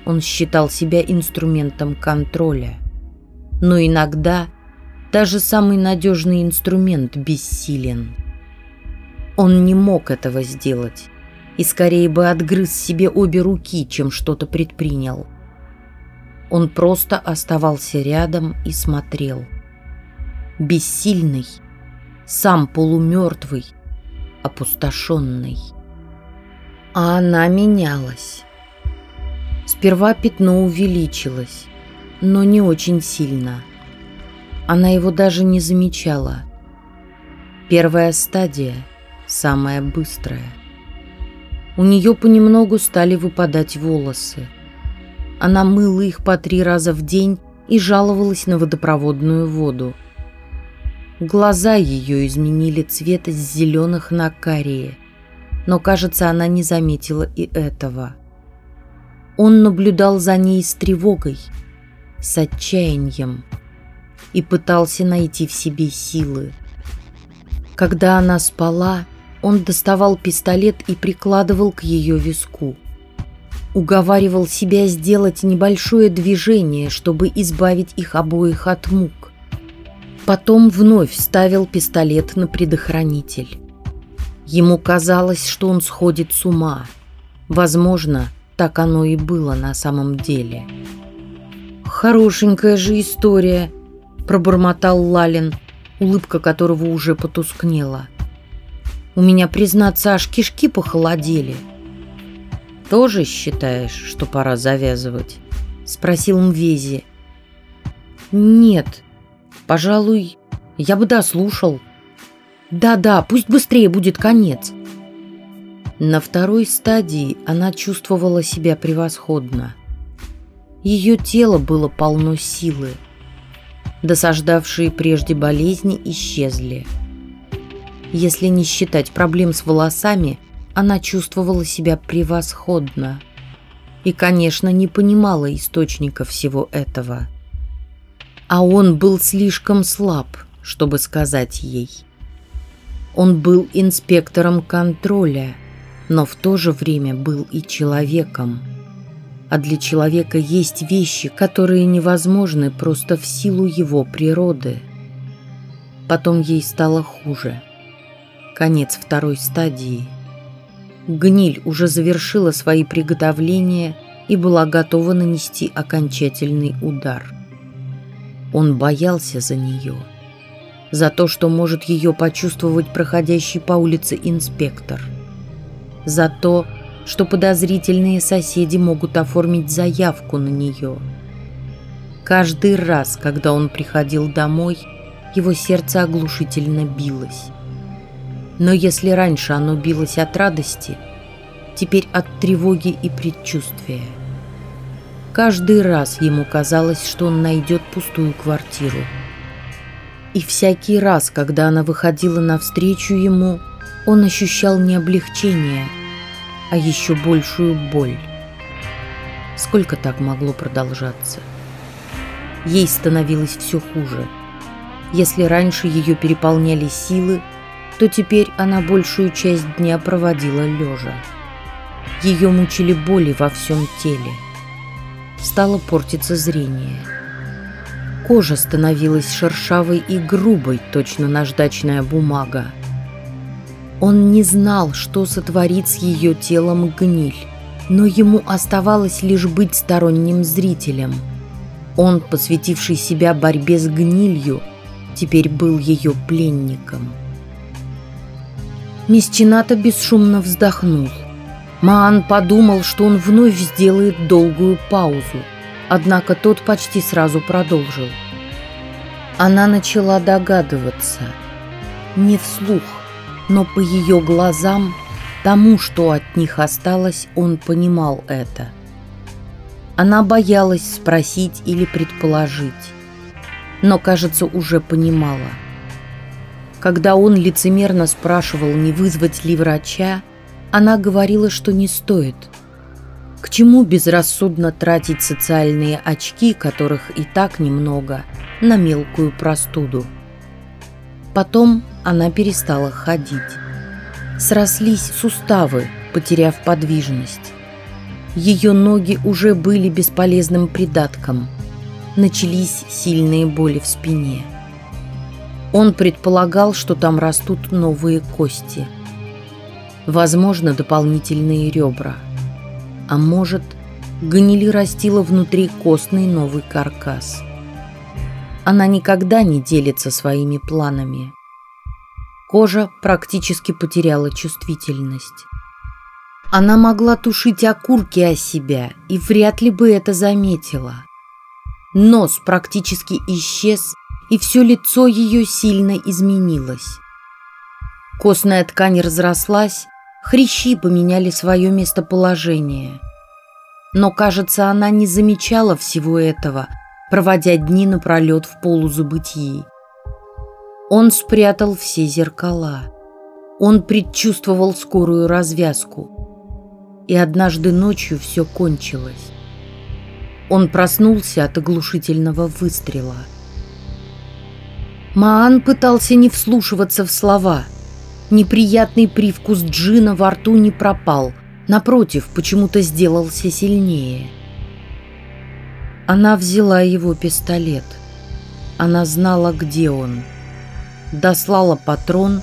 он считал себя инструментом контроля. Но иногда даже самый надежный инструмент бессилен. Он не мог этого сделать и скорее бы отгрыз себе обе руки, чем что-то предпринял. Он просто оставался рядом и смотрел. Бессильный, сам полумертвый, опустошенной. А она менялась. Сперва пятно увеличилось, но не очень сильно. Она его даже не замечала. Первая стадия, самая быстрая. У нее понемногу стали выпадать волосы. Она мыла их по три раза в день и жаловалась на водопроводную воду – Глаза ее изменили цвет из зеленых на карие, но, кажется, она не заметила и этого. Он наблюдал за ней с тревогой, с отчаянием и пытался найти в себе силы. Когда она спала, он доставал пистолет и прикладывал к ее виску. Уговаривал себя сделать небольшое движение, чтобы избавить их обоих от мук. Потом вновь вставил пистолет на предохранитель. Ему казалось, что он сходит с ума. Возможно, так оно и было на самом деле. «Хорошенькая же история», – пробормотал Лалин, улыбка которого уже потускнела. «У меня, признаться, аж кишки похолодели». «Тоже считаешь, что пора завязывать?» – спросил Мвези. «Нет», Пожалуй, я бы дослушал. Да-да, пусть быстрее будет конец. На второй стадии она чувствовала себя превосходно. Ее тело было полно силы. Досаждавшие прежде болезни исчезли. Если не считать проблем с волосами, она чувствовала себя превосходно. И, конечно, не понимала источника всего этого – а он был слишком слаб, чтобы сказать ей. Он был инспектором контроля, но в то же время был и человеком. А для человека есть вещи, которые невозможны просто в силу его природы. Потом ей стало хуже. Конец второй стадии. Гниль уже завершила свои приготовления и была готова нанести окончательный удар – Он боялся за нее. За то, что может ее почувствовать проходящий по улице инспектор. За то, что подозрительные соседи могут оформить заявку на нее. Каждый раз, когда он приходил домой, его сердце оглушительно билось. Но если раньше оно билось от радости, теперь от тревоги и предчувствия. Каждый раз ему казалось, что он найдет пустую квартиру. И всякий раз, когда она выходила навстречу ему, он ощущал не облегчение, а еще большую боль. Сколько так могло продолжаться? Ей становилось все хуже. Если раньше ее переполняли силы, то теперь она большую часть дня проводила лежа. Ее мучили боли во всем теле. Стало портиться зрение. Кожа становилась шершавой и грубой, точно наждачная бумага. Он не знал, что сотворит с ее телом гниль, но ему оставалось лишь быть сторонним зрителем. Он, посвятивший себя борьбе с гнилью, теперь был ее пленником. Мисчината бесшумно вздохнул. Маан подумал, что он вновь сделает долгую паузу, однако тот почти сразу продолжил. Она начала догадываться, не вслух, но по ее глазам, тому, что от них осталось, он понимал это. Она боялась спросить или предположить, но, кажется, уже понимала. Когда он лицемерно спрашивал, не вызвать ли врача, она говорила, что не стоит. К чему безрассудно тратить социальные очки, которых и так немного, на мелкую простуду? Потом она перестала ходить. Срослись суставы, потеряв подвижность. Ее ноги уже были бесполезным придатком. Начались сильные боли в спине. Он предполагал, что там растут новые кости. Возможно, дополнительные ребра. А может, гнили растила внутри костный новый каркас. Она никогда не делится своими планами. Кожа практически потеряла чувствительность. Она могла тушить окурки о себя и вряд ли бы это заметила. Нос практически исчез, и все лицо ее сильно изменилось. Костная ткань разрослась, хрящи поменяли свое местоположение. Но, кажется, она не замечала всего этого, проводя дни напролет в полузабытии. Он спрятал все зеркала. Он предчувствовал скорую развязку. И однажды ночью все кончилось. Он проснулся от оглушительного выстрела – Маан пытался не вслушиваться в слова. Неприятный привкус джина во рту не пропал. Напротив, почему-то сделался сильнее. Она взяла его пистолет. Она знала, где он. Дослала патрон,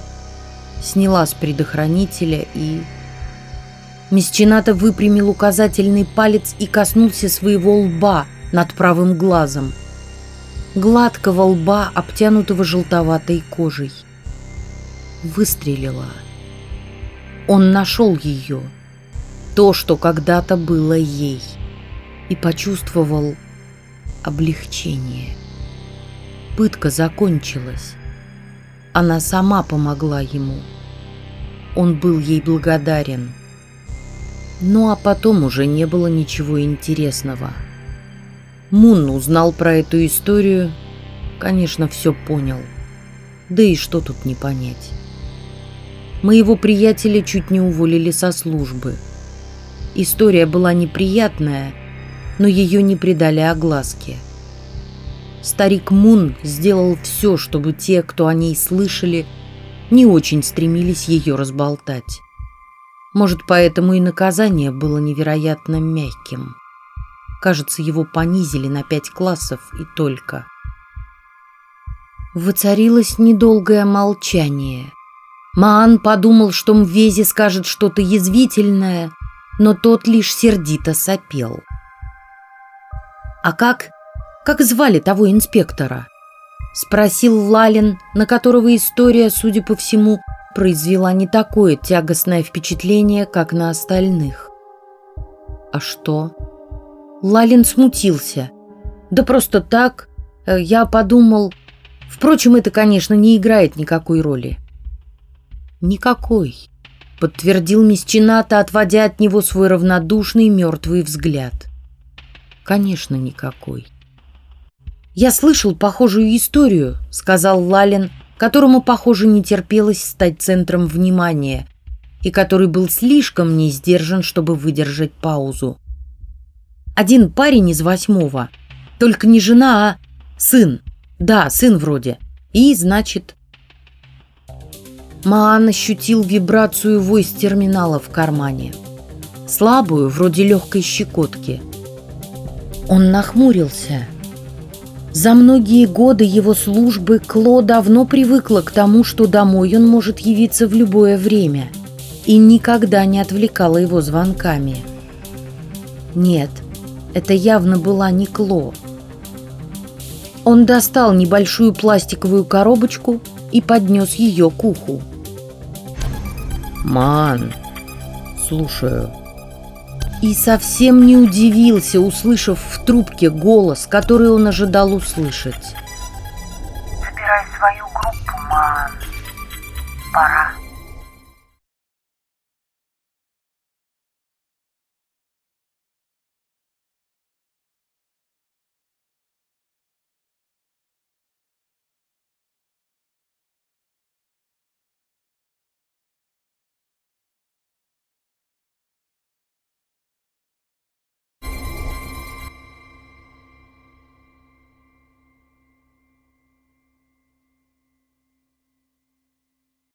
сняла с предохранителя и... Месчината выпрямил указательный палец и коснулся своего лба над правым глазом – гладкого лба, обтянутого желтоватой кожей. Выстрелила. Он нашел ее, то, что когда-то было ей, и почувствовал облегчение. Пытка закончилась. Она сама помогла ему. Он был ей благодарен. Ну а потом уже не было ничего интересного – Мун узнал про эту историю, конечно, все понял. Да и что тут не понять. Моего приятеля чуть не уволили со службы. История была неприятная, но ее не придали огласке. Старик Мун сделал все, чтобы те, кто о ней слышали, не очень стремились ее разболтать. Может, поэтому и наказание было невероятно мягким. Кажется, его понизили на пять классов и только. Воцарилось недолгое молчание. Маан подумал, что Мвези скажет что-то язвительное, но тот лишь сердито сопел. «А как? Как звали того инспектора? Спросил Лалин, на которого история, судя по всему, произвела не такое тягостное впечатление, как на остальных. А что? Лалин смутился. Да просто так. Э, я подумал... Впрочем, это, конечно, не играет никакой роли. Никакой, подтвердил Месчината, отводя от него свой равнодушный мертвый взгляд. Конечно, никакой. Я слышал похожую историю, сказал Лалин, которому, похоже, не терпелось стать центром внимания и который был слишком не сдержан, чтобы выдержать паузу. Один парень из восьмого, только не жена, а сын. Да, сын вроде. И, значит... Маан ощутил вибрацию войс терминала в кармане. Слабую, вроде легкой щекотки. Он нахмурился. За многие годы его службы Кло давно привыкла к тому, что домой он может явиться в любое время, и никогда не отвлекала его звонками. Нет, это явно была не Кло. Он достал небольшую пластиковую коробочку и поднес ее к уху. «Ман, слушаю». И совсем не удивился, услышав в трубке голос, который он ожидал услышать. «Собирай свою группу, Ман. Пора».